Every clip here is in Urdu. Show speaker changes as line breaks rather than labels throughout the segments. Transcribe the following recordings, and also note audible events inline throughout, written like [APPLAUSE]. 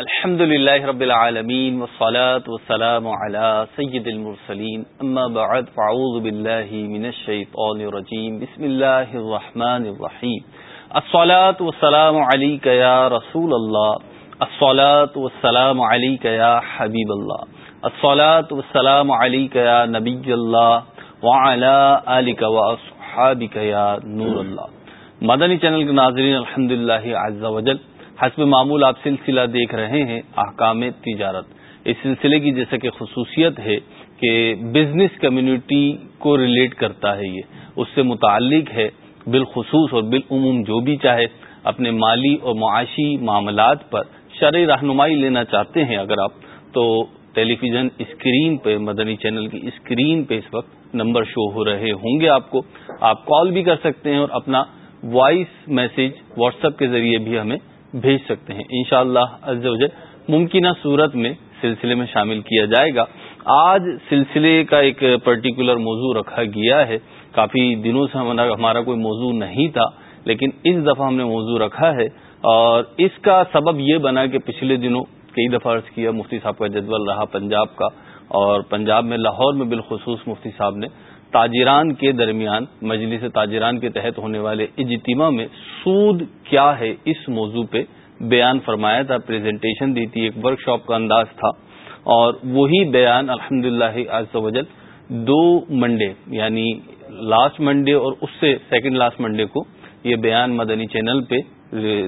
الحمد لله رب العالمين والصلاة والسلام على سيد المرسلين أما بعد فعوذ بالله من الشيطان الرجيم بسم الله الرحمن الرحيم الصلاة والسلام عليك يا رسول الله الصلاة والسلام عليك يا حبيب الله الصلاة والسلام عليك يا نبي الله وعلى آلك وأصحابك يا نور الله مدنی چینل کے ناظرین الحمد للہ عز و جل. حسب معمول آپ سلسلہ دیکھ رہے ہیں، احکام تجارت۔ اس سلسلے کی جیسا کہ خصوصیت ہے کہ بزنس کمیونٹی کو ریلیٹ کرتا ہے یہ۔ اس سے متعلق ہے، بالخصوص اور بالعموم جو بھی چاہے، اپنے مالی اور معاشی معاملات پر شرعی رہنمائی لینا چاہتے ہیں۔ اگر آپ تو ٹیلی ویژن اسکرین پہ، مدنی چینل کی اسکرین پہ اس وقت نمبر شو ہو رہے ہوں گے آپ کو۔ آپ کال بھی کر سکتے ہیں اور اپنا وائس میسج واٹس ایپ کے ذریعے بھی ہمیں بھیج سکتے ہیں۔ انشاءاللہ شاء اللہ ممکنہ صورت میں سلسلے میں شامل کیا جائے گا۔ آج سلسلے کا ایک پرٹیکولر موضوع رکھا گیا ہے۔ کافی دنوں سے ہمارا کوئی موضوع نہیں تھا، لیکن اس دفعہ ہم نے موضوع رکھا ہے۔ اور اس کا سبب یہ بنا کہ پچھلے دنوں کئی دفعہ عرض کیا مفتی صاحب کا جدول رہا پنجاب کا۔ اور پنجاب میں لاہور میں بالخصوص مفتی صاحب نے تاجران کے درمیان، مجلس تاجران کے تحت ہونے والے اجتماع میں سود کیا ہے؟ اس موضوع پہ بیان فرمایا تھا پریزنٹیشن دی تھی، ایک ورک شاپ کا انداز تھا۔ اور وہی بیان الحمد للہ وجل دو منڈے یعنی لاسٹ منڈے اور اس سے سیکنڈ لاسٹ منڈے کو یہ بیان مدنی چینل پہ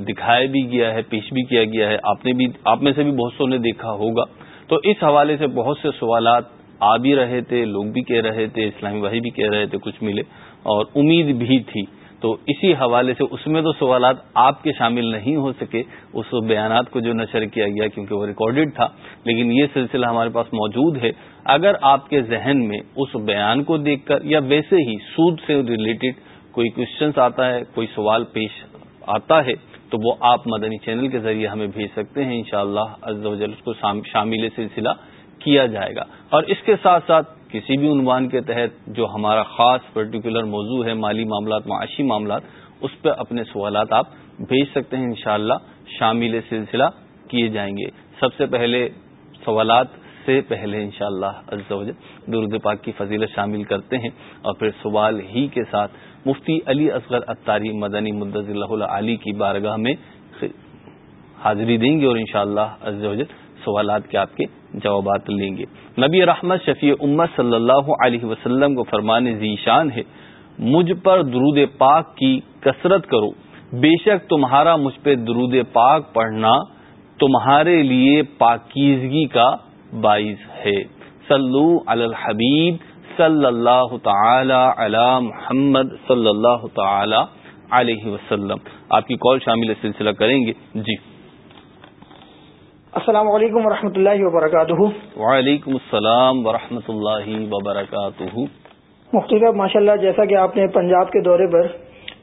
دکھایا بھی گیا ہے، پیش بھی کیا گیا ہے۔ آپ نے بھی، آپ میں سے بھی بہت سو نے دیکھا ہوگا۔ تو اس حوالے سے بہت سے سوالات آ بھی رہے تھے، لوگ بھی کہہ رہے تھے، اسلامی بھائی بھی کہہ رہے تھے، کچھ ملے۔ اور امید بھی تھی۔ تو اسی حوالے سے اس میں تو سوالات آپ کے شامل نہیں ہو سکے۔ اس بیانات کو جو نشر کیا گیا، کیونکہ وہ ریکارڈڈ تھا، لیکن یہ سلسلہ ہمارے پاس موجود ہے۔ اگر آپ کے ذہن میں اس بیان کو دیکھ کر یا ویسے ہی سود سے ریلیٹڈ کوئی کوشچنس آتا ہے، کوئی سوال پیش آتا ہے، تو وہ آپ مدنی چینل کے ذریعے ہمیں بھیج سکتے ہیں۔ انشاءاللہ شاء اللہ اس کو شامل سلسلہ کیا جائے گا۔ اور اس کے ساتھ ساتھ کسی بھی عنوان کے تحت جو ہمارا خاص پرٹیکولر موضوع ہے، مالی معاملات، معاشی معاملات، اس پہ اپنے سوالات آپ بھیج سکتے ہیں انشاءاللہ، شامل سلسلہ کیے جائیں گے۔ سب سے پہلے سوالات سے پہلے انشاءاللہ شاء اللہ درد پاک کی فضیلت شامل کرتے ہیں۔ اور پھر سوال ہی کے ساتھ مفتی علی اصغر اتاری مدنی مدض اللہ علی کی بارگاہ میں حاضری دیں گے اور انشاءاللہ شاء اللہ سوالات کے آپ کے جوابات لیں گے۔ نبی رحمت شفیع امت صلی اللہ علیہ وسلم کو فرمانے ذیشان ہے، مجھ پر درود پاک کی کثرت کرو۔ بے شک تمہارا مجھ پہ درود پاک پڑھنا تمہارے لیے پاکیزگی کا باعث ہے۔ صلو علی الحبیب صلی اللہ تعالی علی محمد صلی اللہ تعالی علیہ وسلم۔ آپ کی کال شامل سلسلہ کریں گے۔ جی۔
السلام علیکم ورحمۃ اللہ وبرکاتہ۔
وعلیکم السلام ورحمۃ اللہ وبرکاتہ۔
مفتی صاحب ماشاء اللہ جیسا کہ آپ نے پنجاب کے دورے پر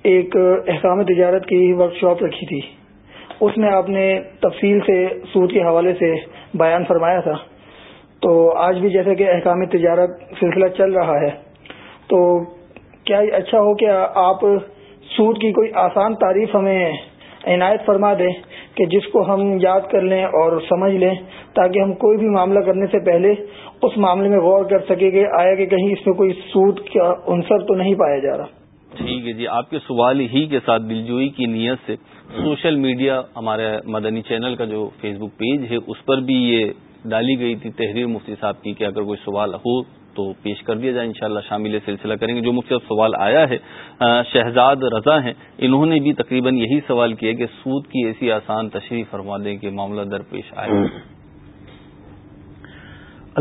ایک احکام تجارت کی ورک شاپ رکھی تھی اس میں آپ نے تفصیل سے سود کے حوالے سے بیان فرمایا تھا۔ تو آج بھی جیسے کہ احکام تجارت سلسلہ چل رہا ہے تو کیا اچھا ہو کہ آپ سود کی کوئی آسان تعریف ہمیں عنایت فرما دیں کہ جس کو ہم یاد کر لیں اور سمجھ لیں تاکہ ہم کوئی بھی معاملہ کرنے سے پہلے اس معاملے میں غور کر سکے کہ آیا کہ کہیں اس میں کوئی سود کا عنصر تو نہیں پایا جا رہا۔
ٹھیک ہے جی آپ کے سوال ہی کے ساتھ دلجوئی کی نیت سے سوشل میڈیا ہمارے مدنی چینل کا جو فیس بک پیج ہے، اس پر بھی یہ ڈالی گئی تھی تحریر مفتی صاحب کی کہ اگر کوئی سوال ہو تو پیش کر دیا جائے انشاءاللہ شامل سلسلہ کریں گے۔ جو مجھ سے سوال آیا ہے شہزاد رضا ہیں انہوں نے بھی تقریباً یہی سوال کیا کہ سود کی ایسی آسان تشریح فرما دیں کہ معاملہ درپیش آئے۔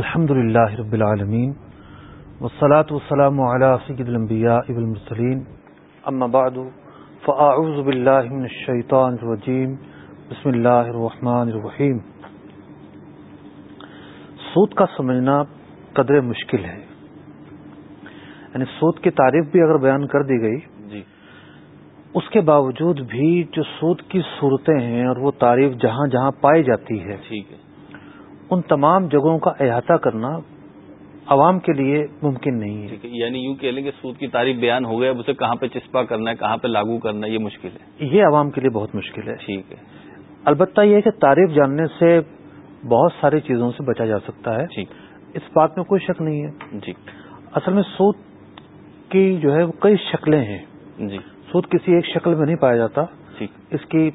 الحمد للہ رب العالمین وسلاۃ وسلام سید الانبیاء والمرسلین۔ اما بعد فاعوذ باللہ من الشیطان الرجیم بسم اللہ الرحمن الرحیم۔ سود کا سمجھنا قدر مشکل ہے۔ یعنی سود کی تعریف بھی اگر بیان کر دی گئی جی۔ اس کے باوجود بھی جو سود کی صورتیں ہیں اور وہ تعریف جہاں جہاں پائی جاتی ہے ٹھیک ہے۔ ان تمام جگہوں کا احاطہ کرنا عوام کے لیے ممکن نہیں ہے۔
یعنی یوں کہہ لیں کہ سود کی تعریف بیان ہو گیا اسے کہاں پہ چسپا کرنا ہے کہاں پہ لاگو کرنا ہے یہ مشکل ہے۔
یہ عوام کے لیے بہت مشکل ہے۔
ٹھیک ہے۔
البتہ یہ ہے کہ تعریف جاننے سے بہت ساری چیزوں سے بچا جا سکتا ہے۔ اس بات میں کوئی شک نہیں ہے۔
جی۔
اصل میں سود کی جو ہے وہ کئی شکلیں ہیں۔
جی۔
سود کسی ایک شکل میں نہیں پایا جاتا۔
ٹھیک
اس کی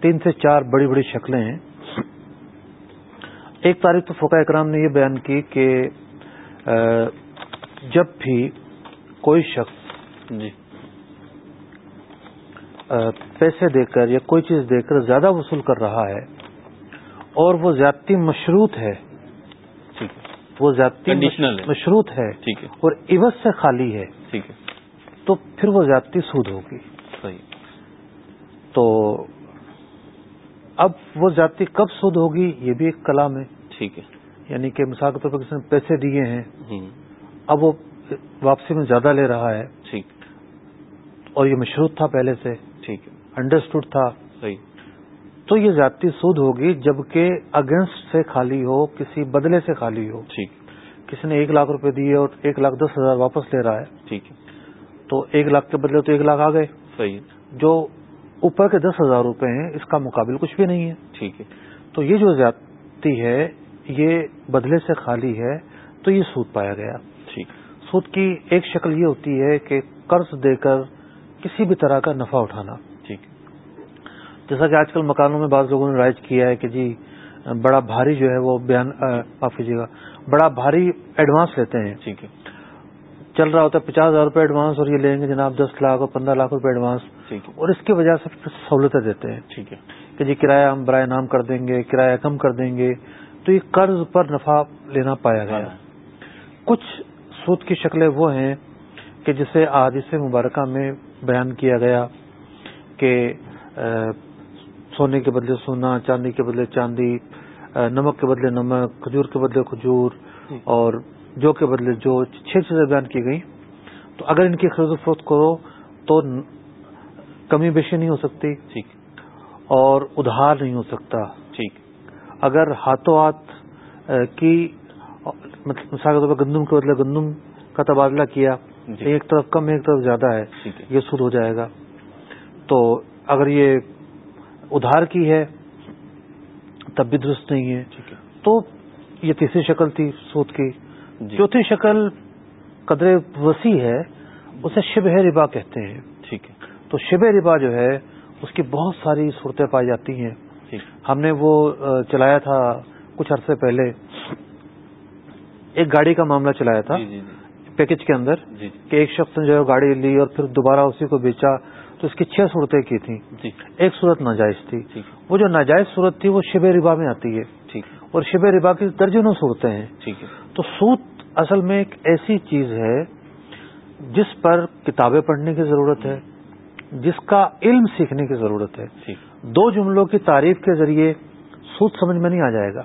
تین سے چار بڑی بڑی شکلیں ہیں۔ ایک تاریخ تو فوقہ اکرام نے یہ بیان کی کہ جب بھی کوئی شخص
جی۔
پیسے دے کر یا کوئی چیز دے کر زیادہ وصول کر رہا ہے اور وہ زیادتی مشروط ہے وہ زیادتی مشروط ہے
ٹھیک ہے۔
اور عوض سے خالی ہے۔
ٹھیک ہے۔
تو پھر وہ زیادتی سود ہوگی۔ تو اب وہ زیادتی کب سود ہوگی یہ بھی ایک کلام ہے۔
ٹھیک ہے۔
یعنی کہ مثال کے طور پر کسی نے پیسے دیے ہیں۔ اب وہ واپسی میں زیادہ لے رہا ہے۔
ٹھیک۔
اور یہ مشروط تھا پہلے سے۔
ٹھیک ہے۔
انڈرسٹوڈ تھا۔
صحیح۔
تو یہ زیادتی سود ہوگی جبکہ اگینسٹ سے خالی ہو کسی بدلے سے خالی ہو۔
ٹھیک۔
کسی نے ایک لاکھ روپے دیے اور ایک لاکھ دس ہزار واپس لے رہا ہے؟
ٹھیک ہے۔
تو ایک لاکھ کے بدلے تو ایک لاکھ آ گئے۔
صحیح
جو اوپر کے دس ہزار روپے ہیں اس کا مقابل کچھ بھی نہیں ہے۔
ٹھیک ہے۔
تو یہ جو زیادتی ہے یہ بدلے سے خالی ہے تو یہ سود پایا گیا۔
ٹھیک۔
سود کی ایک شکل یہ ہوتی ہے کہ قرض دے کر کسی بھی طرح کا نفع اٹھانا۔ جیسا کہ آج کل مکانوں میں بعض لوگوں نے رائج کیا ہے کہ جی بڑا بھاری جو ہے وہ بیان معاف کیجیے گا بڑا بھاری ایڈوانس لیتے ہیں۔
ٹھیک ہے۔
چل رہا ہوتا ہے پچاس ہزار روپے ایڈوانس اور یہ لیں گے جناب دس لاکھ اور پندرہ لاکھ روپے ایڈوانس۔ اور اس کی وجہ سے پھر سہولتیں دیتے ہیں۔
ٹھیک ہے۔
کہ جی کرایہ ہم برائے نام کر دیں گے کرایہ کم کر دیں گے۔ تو یہ قرض پر نفع لینا پایا گیا۔ کچھ سود کی شکلیں وہ ہیں کہ جسے حادث مبارکہ میں بیان کیا گیا کہ سونے کے بدلے سونا چاندی کے بدلے چاندی نمک کے بدلے نمک کھجور کے بدلے کھجور اور جو کے بدلے جو چھ چیزیں بیان کی گئی تو اگر ان کی خرید و فروخت کرو تو کمی بیشی نہیں ہو سکتی
ٹھیک۔
اور ادھار نہیں ہو سکتا۔
ٹھیک۔
اگر ہاتھوں ہاتھ کی مثال کے طور پر گندم کے بدلے گندم کا تبادلہ کیا
جی۔
ایک طرف کم ایک طرف زیادہ ہے۔ یہ سود ہو جائے گا۔ تو اگر یہ ادھار کی ہے تب بھی درست نہیں ہے۔ تو یہ تیسری شکل تھی سود کی۔
جی۔
چوتھی شکل قدر وسیع ہے اسے شبہ ربا کہتے ہیں۔
ٹھیک ہے۔
تو شبہ ربا جو ہے اس کی بہت ساری صورتیں پائی جاتی ہیں۔ ہم نے وہ چلایا تھا کچھ عرصے پہلے۔ ایک گاڑی کا معاملہ چلایا تھا۔
جی جی۔
پیکج کے اندر
جی۔
کہ ایک شخص نے جو ہے گاڑی لی اور پھر دوبارہ اسی کو بیچا تو اس کی چھ صورتیں کی تھیں۔
جی۔
ایک صورت ناجائز تھی۔ وہ جو ناجائز صورت تھی وہ شبہ ربا میں آتی ہے۔ اور شبہ ربا کی درجنوں صورتیں ہیں۔
ٹھیک ہے۔
تو سود اصل میں ایک ایسی چیز ہے جس پر کتابیں پڑھنے کی ضرورت ہے جس کا علم سیکھنے کی ضرورت ہے۔ دو جملوں کی تعریف کے ذریعے سود سمجھ میں نہیں آ جائے گا۔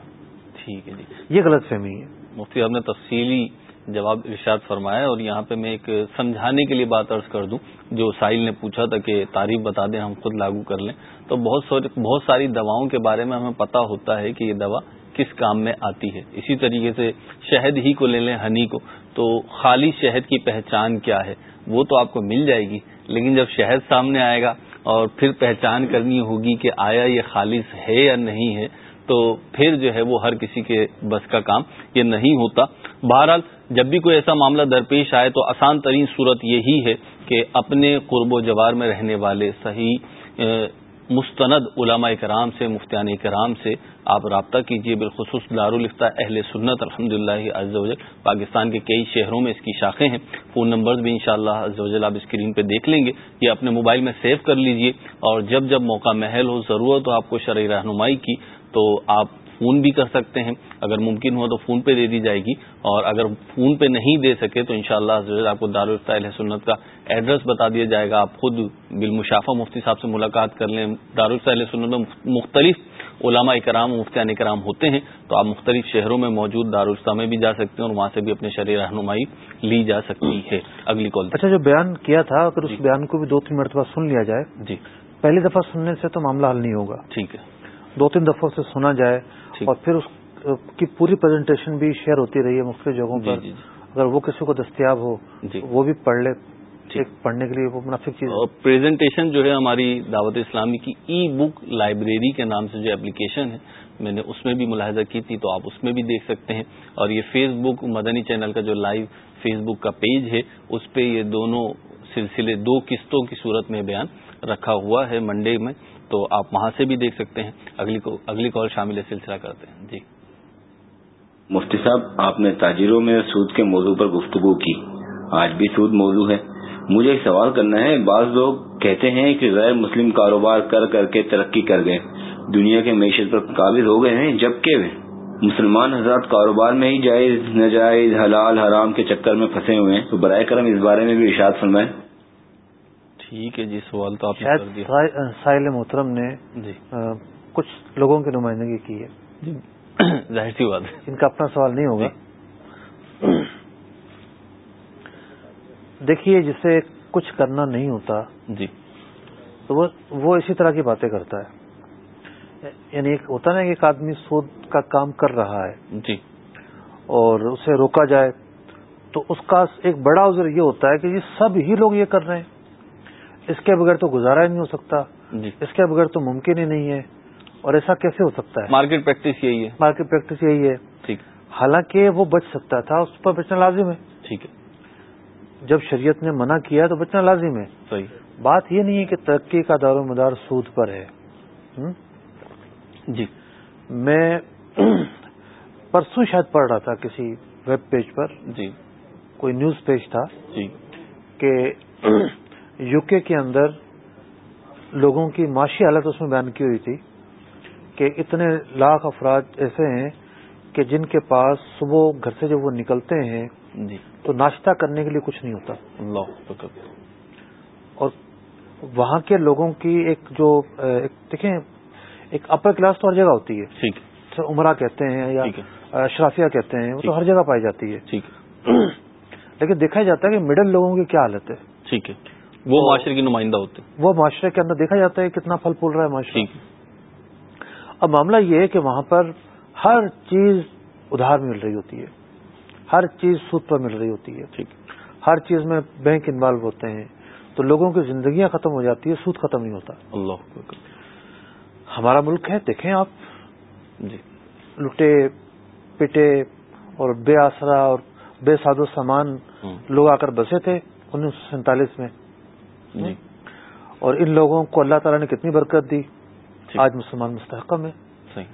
ٹھیک ہے جی۔
یہ غلط فہمی ہے۔
مفتی آپ نے تفصیلی جواب ارشاد فرمایا اور یہاں پہ میں ایک سمجھانے کے لیے بات عرض کر دوں، جو ساحل نے پوچھا تھا کہ تعریف بتا دیں، ہم خود لاگو کر لیں۔ تو بہت بہت ساری دواؤں کے بارے میں ہمیں پتا ہوتا ہے کہ یہ دوا کس کام میں آتی ہے۔ اسی طریقے سے شہد ہی کو لے لیں، ہنی کو۔ تو خالی شہد کی پہچان کیا ہے؟ وہ تو آپ کو مل جائے گی۔ لیکن جب شہد سامنے آئے گا اور پھر پہچان کرنی ہوگی کہ آیا یہ خالص ہے یا نہیں ہے، تو پھر جو ہے وہ ہر کسی کے بس کا کام یہ نہیں ہوتا۔ بہرحال جب بھی کوئی ایسا معاملہ درپیش آئے تو آسان ترین صورت یہی ہے کہ اپنے قرب و جوار میں رہنے والے صحیح مستند علماء کرام سے، مفتیان کرام سے آپ رابطہ کیجیے بالخصوص دارالفتہ اہل سنت الحمد للہ پاکستان کے کئی شہروں میں اس کی شاخیں ہیں۔ فون نمبرز بھی انشاءاللہ شاء اللہ آپ اسکرین پہ دیکھ لیں گے۔ یہ اپنے موبائل میں سیو کر لیجیے۔ اور جب جب موقع محل ہو، ضرورت ہو آپ کو شرعی رہنمائی کی، تو آپ فون بھی کر سکتے ہیں۔ اگر ممکن ہو تو فون پہ دے دی جائے گی۔ اور اگر فون پہ نہیں دے سکے تو انشاءاللہ شاء اللہ آپ کو دارالفتہ سنت کا ایڈریس بتا دیا جائے گا۔ آپ خود بالمشافہ مفتی صاحب سے ملاقات کر لیں۔ دارالفتہ سنت میں مختلف علماء کرام مفتیان کرام ہوتے ہیں۔ تو آپ مختلف شہروں میں موجود دارالفتہ میں بھی جا سکتے ہیں اور وہاں سے بھی اپنے شرح رہنمائی لی جا سکتی ہے۔ اگلی کال۔
اچھا جو بیان کیا تھا اگر اس بیان کو بھی دو تین مرتبہ سن لیا جائے۔
جی۔
پہلی دفعہ سننے سے تو معاملہ حل نہیں ہوگا۔
ٹھیک ہے۔
دو تین دفعوں سے سنا جائے۔ اور پھر اس کی پوری پریزنٹیشن بھی شیئر ہوتی رہی ہے مختلف جگہوں پر۔
جی جی۔
اگر وہ کسی کو دستیاب ہو
جی۔
وہ بھی پڑھ لے۔ ایک پڑھنے کے لیے وہ مناسب چیز۔
پریزنٹیشن جو ہے ہماری دعوت اسلامی کی ای بک لائبریری کے نام سے جو اپلیکیشن ہے میں نے اس میں بھی ملاحظہ کی تھی تو آپ اس میں بھی دیکھ سکتے ہیں۔ اور یہ فیس بک مدنی چینل کا جو لائیو فیس بک کا پیج ہے اس پہ یہ دونوں سلسلے دو قسطوں کی صورت میں بیان رکھا ہوا ہے۔ منڈے میں تو آپ وہاں سے بھی دیکھ سکتے ہیں۔ اگلی اگلی کال شامل سلسلہ کرتے ہیں۔ جی۔
مفتی صاحب، آپ نے تاجروں میں سود کے موضوع پر گفتگو کی۔ آج بھی سود موضوع ہے۔ مجھے ایک سوال کرنا ہے۔ بعض لوگ کہتے ہیں کہ غیر مسلم کاروبار کر کر کے ترقی کر گئے۔ دنیا کے معیشت پر قابض ہو گئے ہیں، جبکہ مسلمان حضرات کاروبار میں ہی جائز، ناجائز، حلال، حرام کے چکر میں پھنسے ہوئے ہیں۔ تو برائے کرم اس بارے میں بھی ارشاد فرمائیں۔
ٹھیک ہے جی سوال تو آپ
ساحل محترم نے جی۔ کچھ لوگوں کی نمائندگی کی ہے۔
جی۔ [COUGHS] ظاہر سی بات
ان کا اپنا سوال نہیں ہوگا۔ جی۔ دیکھیے جسے کچھ کرنا نہیں ہوتا
جی۔
تو وہ اسی طرح کی باتیں کرتا ہے۔ یعنی ایک ہوتا نا ایک آدمی سود کا کام کر رہا ہے
جی۔
اور اسے روکا جائے تو اس کا ایک بڑا عذر یہ ہوتا ہے کہ یہ سب ہی لوگ یہ کر رہے ہیں۔ اس کے بغیر تو گزارا ہی نہیں ہو سکتا۔
جی۔
اس کے بغیر تو ممکن ہی نہیں ہے۔ اور ایسا کیسے ہو سکتا ہے؟
مارکیٹ پریکٹس یہی ہے۔
مارکیٹ پریکٹس یہی ہے۔
ٹھیک۔
حالانکہ وہ بچ سکتا تھا اس پر بچنا لازم ہے۔
ٹھیک ہے۔
جب شریعت نے منع کیا تو بچنا لازم ہے۔
صحیح۔
بات یہ نہیں ہے کہ ترقی کا دار و مدار سود پر ہے۔
جی۔
میں [CLEARS THROAT] پرسوں شاید پڑھ رہا تھا کسی ویب پیج پر۔
جی۔
کوئی نیوز پیج تھا۔
جی۔
کہ [CLEARS THROAT] یو کے کے اندر لوگوں کی معاشی حالت اس میں بیان کی ہوئی تھی کہ اتنے لاکھ افراد ایسے ہیں کہ جن کے پاس صبح گھر سے جب وہ نکلتے ہیں
جی۔
تو ناشتہ کرنے کے لیے کچھ نہیں ہوتا۔
اللہ
اور وہاں کے لوگوں کی ایک جو دیکھیں ایک اپر کلاس تو ہر جگہ ہوتی ہے۔ عمرہ کہتے ہیں یا اشرافیہ کہتے ہیں وہ تو ہر جگہ پائی جاتی ہے۔ [CLEARS THROAT] لیکن دیکھا جاتا ہے کہ مڈل لوگوں کی کیا حالت ہے۔
ٹھیک ہے۔ وہ معاشرے کی نمائندہ ہوتے
وہ معاشرے کے اندر دیکھا جاتا ہے کتنا پھل پھول رہا ہے معاشرے اب معاملہ یہ ہے کہ وہاں پر ہر چیز ادھار مل رہی ہوتی ہے۔ ہر چیز سود پر مل رہی ہوتی ہے۔
ٹھیک۔
ہر چیز میں بینک انوالو ہوتے ہیں۔ تو لوگوں کی زندگیاں ختم ہو جاتی ہے سود ختم نہیں ہوتا۔
اللہ
ہمارا ملک ہے دیکھیں آپ۔
جی۔
لٹے پٹے اور بے آسرا اور بے ساد و سامان لوگ آ کر بسے تھے۔ انیس سو سینتالیس میں
جی.
اور ان لوگوں کو اللہ تعالیٰ نے کتنی برکت دی؟ آج مسلمان مستحکم ہے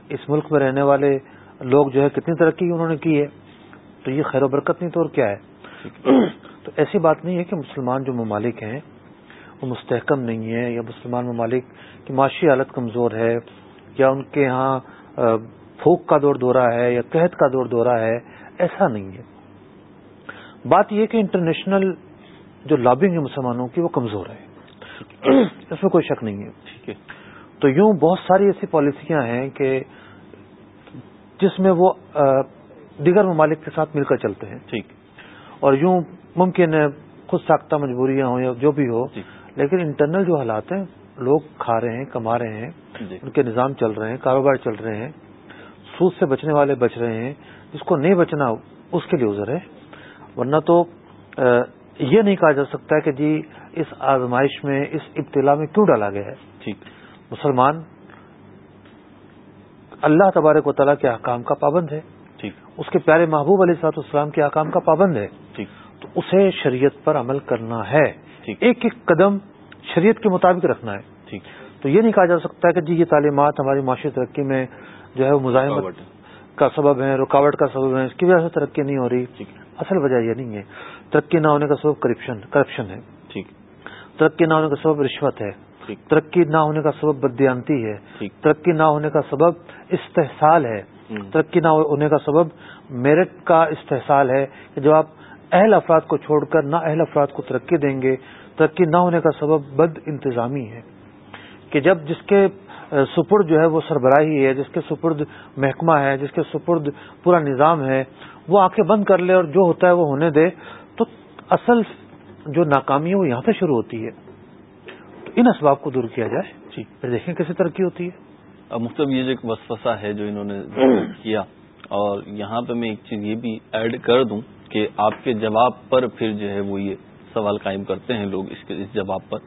اس ملک میں رہنے والے لوگ جو ہے کتنی ترقی انہوں نے کی ہے؟ تو یہ خیر و برکت نہیں تو اور کیا ہے؟ تو ایسی بات نہیں ہے کہ مسلمان جو ممالک ہیں وہ مستحکم نہیں ہے یا مسلمان ممالک کی معاشی حالت کمزور ہے یا ان کے ہاں پھوک کا دور دورہ ہے یا قحط کا دور دورہ ہے ایسا نہیں ہے. بات یہ کہ انٹرنیشنل جو لابنگ ہے مسلمانوں کی وہ کمزور ہے [CLEARS THROAT] اس میں کوئی شک نہیں ہے۔
ٹھیک ہے۔
تو یوں بہت ساری ایسی پالیسیاں ہیں کہ جس میں وہ دیگر ممالک کے ساتھ مل کر چلتے ہیں۔
ٹھیک۔
اور یوں ممکن ہے خود ساختہ مجبوریاں ہوں یا جو بھی ہو۔
جی۔
لیکن انٹرنل جو حالات ہیں لوگ کھا رہے ہیں کما رہے ہیں۔
جی۔
ان کے نظام چل رہے ہیں کاروبار چل رہے ہیں۔ سود سے بچنے والے بچ رہے ہیں۔ جس کو نہیں بچنا اس کے لیے ازر ہے۔ ورنہ تو یہ نہیں کہا جا سکتا کہ جی اس آزمائش میں اس ابتلا میں کیوں ڈالا گیا ہے۔
ٹھیک۔
مسلمان اللہ تبارک و تعالیٰ کے احکام کا پابند ہے۔
ٹھیک۔
اس کے پیارے محبوب علیہ سات اسلام کے احکام کا پابند ہے۔
ٹھیک۔
تو اسے شریعت پر عمل کرنا ہے۔ ایک ایک قدم شریعت کے مطابق رکھنا ہے۔
ٹھیک۔
تو یہ نہیں کہا جا سکتا کہ جی یہ تعلیمات ہماری معاشی ترقی میں جو ہے وہ مزاحمت کا سبب ہے رکاوٹ کا سبب ہے اس کی وجہ سے ترقی نہیں ہو رہی۔ اصل وجہ یہ نہیں ہے۔ ترقی نہ ہونے کا سبب کرپشن کرپشن ہے۔
ٹھیک۔
ترقی نہ ہونے کا سبب رشوت ہے۔ ترقی نہ ہونے کا سبب بدیانتی ہے۔ ترقی نہ ہونے کا سبب استحصال ہے۔ ترقی نہ ہونے کا سبب میرٹ کا استحصال ہے کہ جب آپ اہل افراد کو چھوڑ کر نہ اہل افراد کو ترقی دیں گے ترقی نہ ہونے کا سبب بد انتظامی ہے۔ کہ جب جس کے سپرد جو ہے وہ سربراہی ہے جس کے سپرد محکمہ ہے جس کے سپرد پورا نظام ہے وہ آنکھیں بند کر لے اور جو ہوتا ہے وہ ہونے دے تو اصل جو ناکامی ہے وہ یہاں سے شروع ہوتی ہے۔ تو ان اسباب کو دور کیا جائے۔
جی۔
پھر دیکھیں کیسے ترقی ہوتی ہے۔
اب مختلف یہ جو ایک وسفسہ ہے جو انہوں نے کیا اور یہاں پہ میں ایک چیز یہ بھی ایڈ کر دوں کہ آپ کے جواب پر پھر جو ہے وہ یہ سوال قائم کرتے ہیں لوگ اس اس جواب پر۔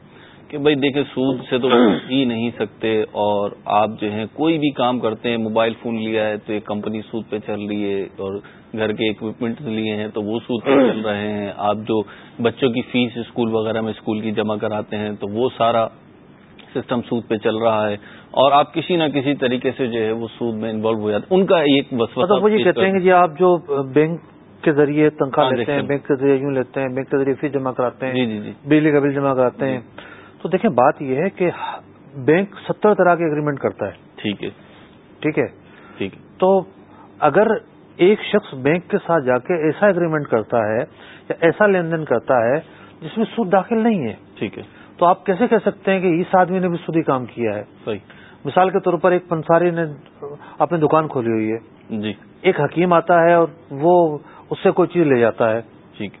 کہ بھائی دیکھیں سود سے تو جی نہیں سکتے اور آپ جو ہیں کوئی بھی کام کرتے ہیں موبائل فون لیا ہے تو ایک کمپنی سود پہ چل رہی ہے اور گھر کے اکوپمنٹ لیے ہیں تو وہ سود پہ چل رہے ہیں۔ آپ جو بچوں کی فیس اسکول وغیرہ میں اسکول کی جمع کراتے ہیں تو وہ سارا سسٹم سود پہ چل رہا ہے اور آپ کسی نہ کسی طریقے سے جو ہے وہ سود میں انوالو ہو جاتے ان کا ایک بس
مطلب وہ یہ کہتے ہیں کہ جی آپ جو بینک کے ذریعے تنخواہ ہاں، لیتے ہیں بینک کے ذریعے یوں لیتے ہیں بینک کے ذریعے فیس جمع کراتے ہیں جی جی جی۔ بجلی کا بل جمع کراتے ہیں۔ تو دیکھیں بات یہ ہے کہ بینک ستر طرح کے اگریمنٹ کرتا ہے۔
ٹھیک ہے۔
ٹھیک ہے؟ ٹھیک تو اگر ایک شخص بینک کے ساتھ جا کے ایسا اگریمنٹ کرتا ہے یا ایسا لین دین کرتا ہے جس میں سود داخل نہیں ہے
ٹھیک ہے۔
تو آپ کیسے کہہ سکتے ہیں کہ اس آدمی نے بھی سودی کام کیا ہے؟
صحیح۔
مثال کے طور پر ایک پنساری نے اپنی دکان کھولی ہوئی ہے۔
جی۔
ایک حکیم آتا ہے اور وہ اس سے کوئی چیز لے جاتا ہے۔
ٹھیک۔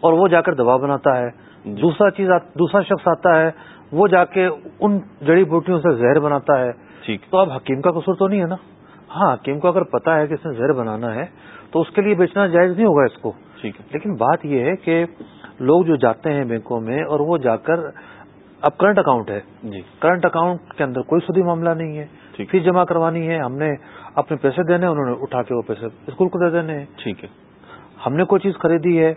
اور وہ جا کر دباؤ بناتا ہے۔ دوسرا چیز دوسرا شخص آتا ہے وہ جا کے ان جڑی بوٹیوں سے زہر بناتا ہے۔
ٹھیک۔
تو اب حکیم کا قصور تو نہیں ہے نا؟ ہاں حکیم کو اگر پتا ہے کہ اس نے زہر بنانا ہے تو اس کے لیے بیچنا جائز نہیں ہوگا اس کو۔
ٹھیک ہے۔
لیکن بات یہ ہے کہ لوگ جو جاتے ہیں بینکوں میں اور وہ جا کر اب کرنٹ اکاؤنٹ ہے۔
جی۔
کرنٹ اکاؤنٹ کے اندر کوئی سودی معاملہ نہیں ہے۔ فیس جمع کروانی ہے ہم نے اپنے پیسے دینے انہوں نے اٹھا کے وہ پیسے اسکول کو دے دینے۔ ہیں
ٹھیک ہے۔
ہم نے کوئی چیز خریدی ہے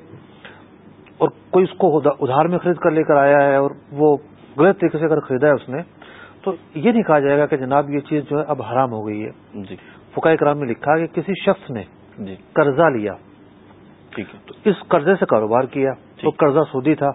اور کوئی اس کو ادھار میں خرید کر لے کر آیا ہے اور وہ غلط طریقے سے اگر خریدا ہے اس نے تو یہ نہیں کہا جائے گا کہ جناب یہ چیز جو ہے اب حرام ہو گئی ہے۔
جی۔
فکا کرام میں لکھا کہ کسی شخص نے
جی۔
قرضہ لیا۔
ٹھیک ہے۔
تو اس قرضے سے کاروبار کیا۔ تو قرضہ سودی تھا۔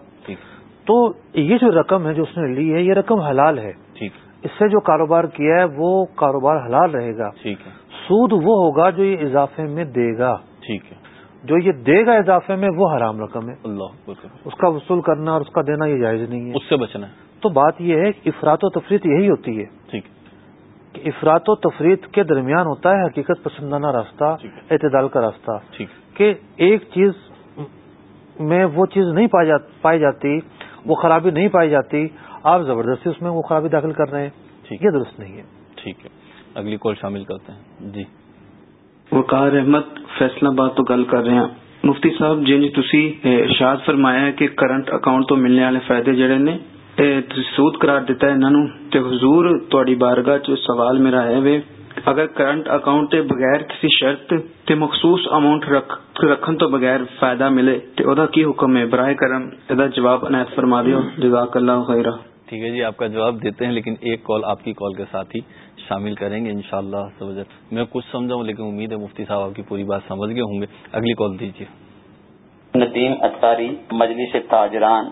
تو یہ جو رقم ہے جو اس نے لی ہے یہ رقم حلال ہے۔
ٹھیک۔
اس سے جو کاروبار کیا ہے وہ کاروبار حلال رہے گا۔
ٹھیک ہے۔
سود وہ ہوگا جو یہ اضافے میں دے گا۔
ٹھیک ہے۔
جو یہ دے گا اضافے میں وہ حرام رقم ہے۔
اللہ
اس کا وصول کرنا اور اس کا دینا یہ جائز نہیں ہے۔
اس سے بچنا ہے۔
تو بات یہ ہے کہ افراد و تفریح یہی ہوتی ہے
ٹھیک۔
کہ افراد و تفریح کے درمیان ہوتا ہے حقیقت پسندانہ راستہ اعتدال کا راستہ۔ کہ ایک چیز میں وہ چیز نہیں پائی جاتی وہ خرابی نہیں پائی جاتی آپ زبردستی اس میں وہ خرابی داخل کر رہے ہیں۔ یہ درست نہیں ہے۔
ٹھیک ہے۔ اگلی کال شامل کرتے ہیں۔ جی۔
وقار احمد فیصلہ بات تو گل کر رہے ہیں۔ مفتی صاحب جی تھی ارشاد فرمایا ہے کہ کرنٹ اکاؤنٹ تو ملنے والے فائدے جڑے نے سود قرار دیتا ہے انہوں تے حضور تہاڈی بارگاہ چ سوال میرا ہے وے، اگر کرنٹ اکاؤنٹ تے بغیر کسی شرط تے مخصوص اماؤنٹ رکھ، رکھن تو بغیر فائدہ ملے، تے او دا کی حکم ہے؟ براہ کرم ادا جواب عنایت فرما دیو۔ جزاک اللہ خیرہ۔
ٹھیک ہے جی آپ کا جواب دیتے ہیں، لیکن ایک کال آپ کی کال کے ساتھ ہی۔ شامل کریں گے انشاءاللہ شاء اللہ میں کچھ سمجھاؤں لیکن امید ہے مفتی صاحب آپ کی پوری بات سمجھ گئے ہوں گے۔ اگلی کال دیجیے۔
ندیم اتاری مجلس تاجران،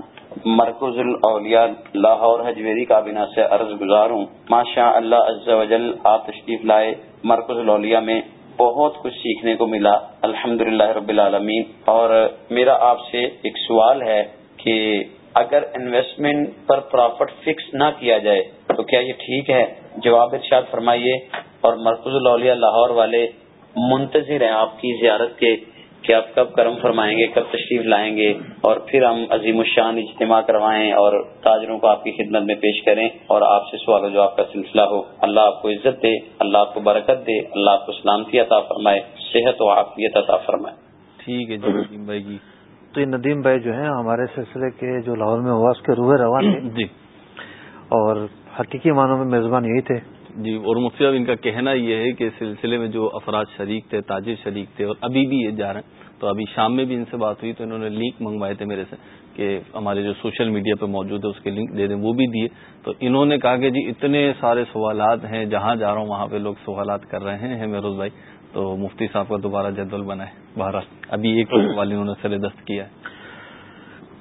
مرکز الاولیاء لاہور حجویری کابینہ سے عرض گزار ہوں۔ ماشاء اللہ عز و جل آپ تشریف لائے۔ مرکز الاولیاء میں بہت کچھ سیکھنے کو ملا۔ الحمد رب العالمین۔ اور میرا آپ سے ایک سوال ہے کہ اگر انویسٹمنٹ پر پروفٹ فکس نہ کیا جائے تو کیا یہ ٹھیک ہے؟ جواب ارشاد فرمائیے اور مرکز الاولیاء لاہور والے منتظر ہیں آپ کی زیارت کے کہ آپ کب کرم فرمائیں گے کب تشریف لائیں گے اور پھر ہم عظیم الشان اجتماع کروائیں اور تاجروں کو آپ کی خدمت میں پیش کریں اور آپ سے سوال و جواب کا سلسلہ ہو۔ اللہ آپ کو عزت دے اللہ آپ کو برکت دے اللہ آپ کو سلامتی عطا فرمائے صحت و عافیت عطا فرمائے۔
ٹھیک ہے جی ندیم بھائی جی۔
تو یہ ندیم بھائی جو ہیں ہمارے سلسلے کے جو لاہور میں ہوا اس کے روح روان
جی۔
اور حقیقی معنوں میں میزبان یہی تھے۔
جی اور مفتی صاحب، ان کا کہنا یہ ہے کہ سلسلے میں جو افراد شریک تھے، تاجر شریک تھے اور ابھی بھی یہ جا رہے ہیں، تو ابھی شام میں بھی ان سے بات ہوئی تو انہوں نے لنک منگوائے تھے میرے سے کہ ہمارے جو سوشل میڈیا پہ موجود ہے، اس کے لنک دے دیں، وہ بھی دیے۔ تو انہوں نے کہا کہ جی اتنے سارے سوالات ہیں، جہاں جا رہا ہوں وہاں پہ لوگ سوالات کر رہے ہیں میروز بھائی۔ تو مفتی صاحب کا دوبارہ جدول بنا ہے، بہرحال ابھی ایک سوال انہوں نے سر دست کیا ہے۔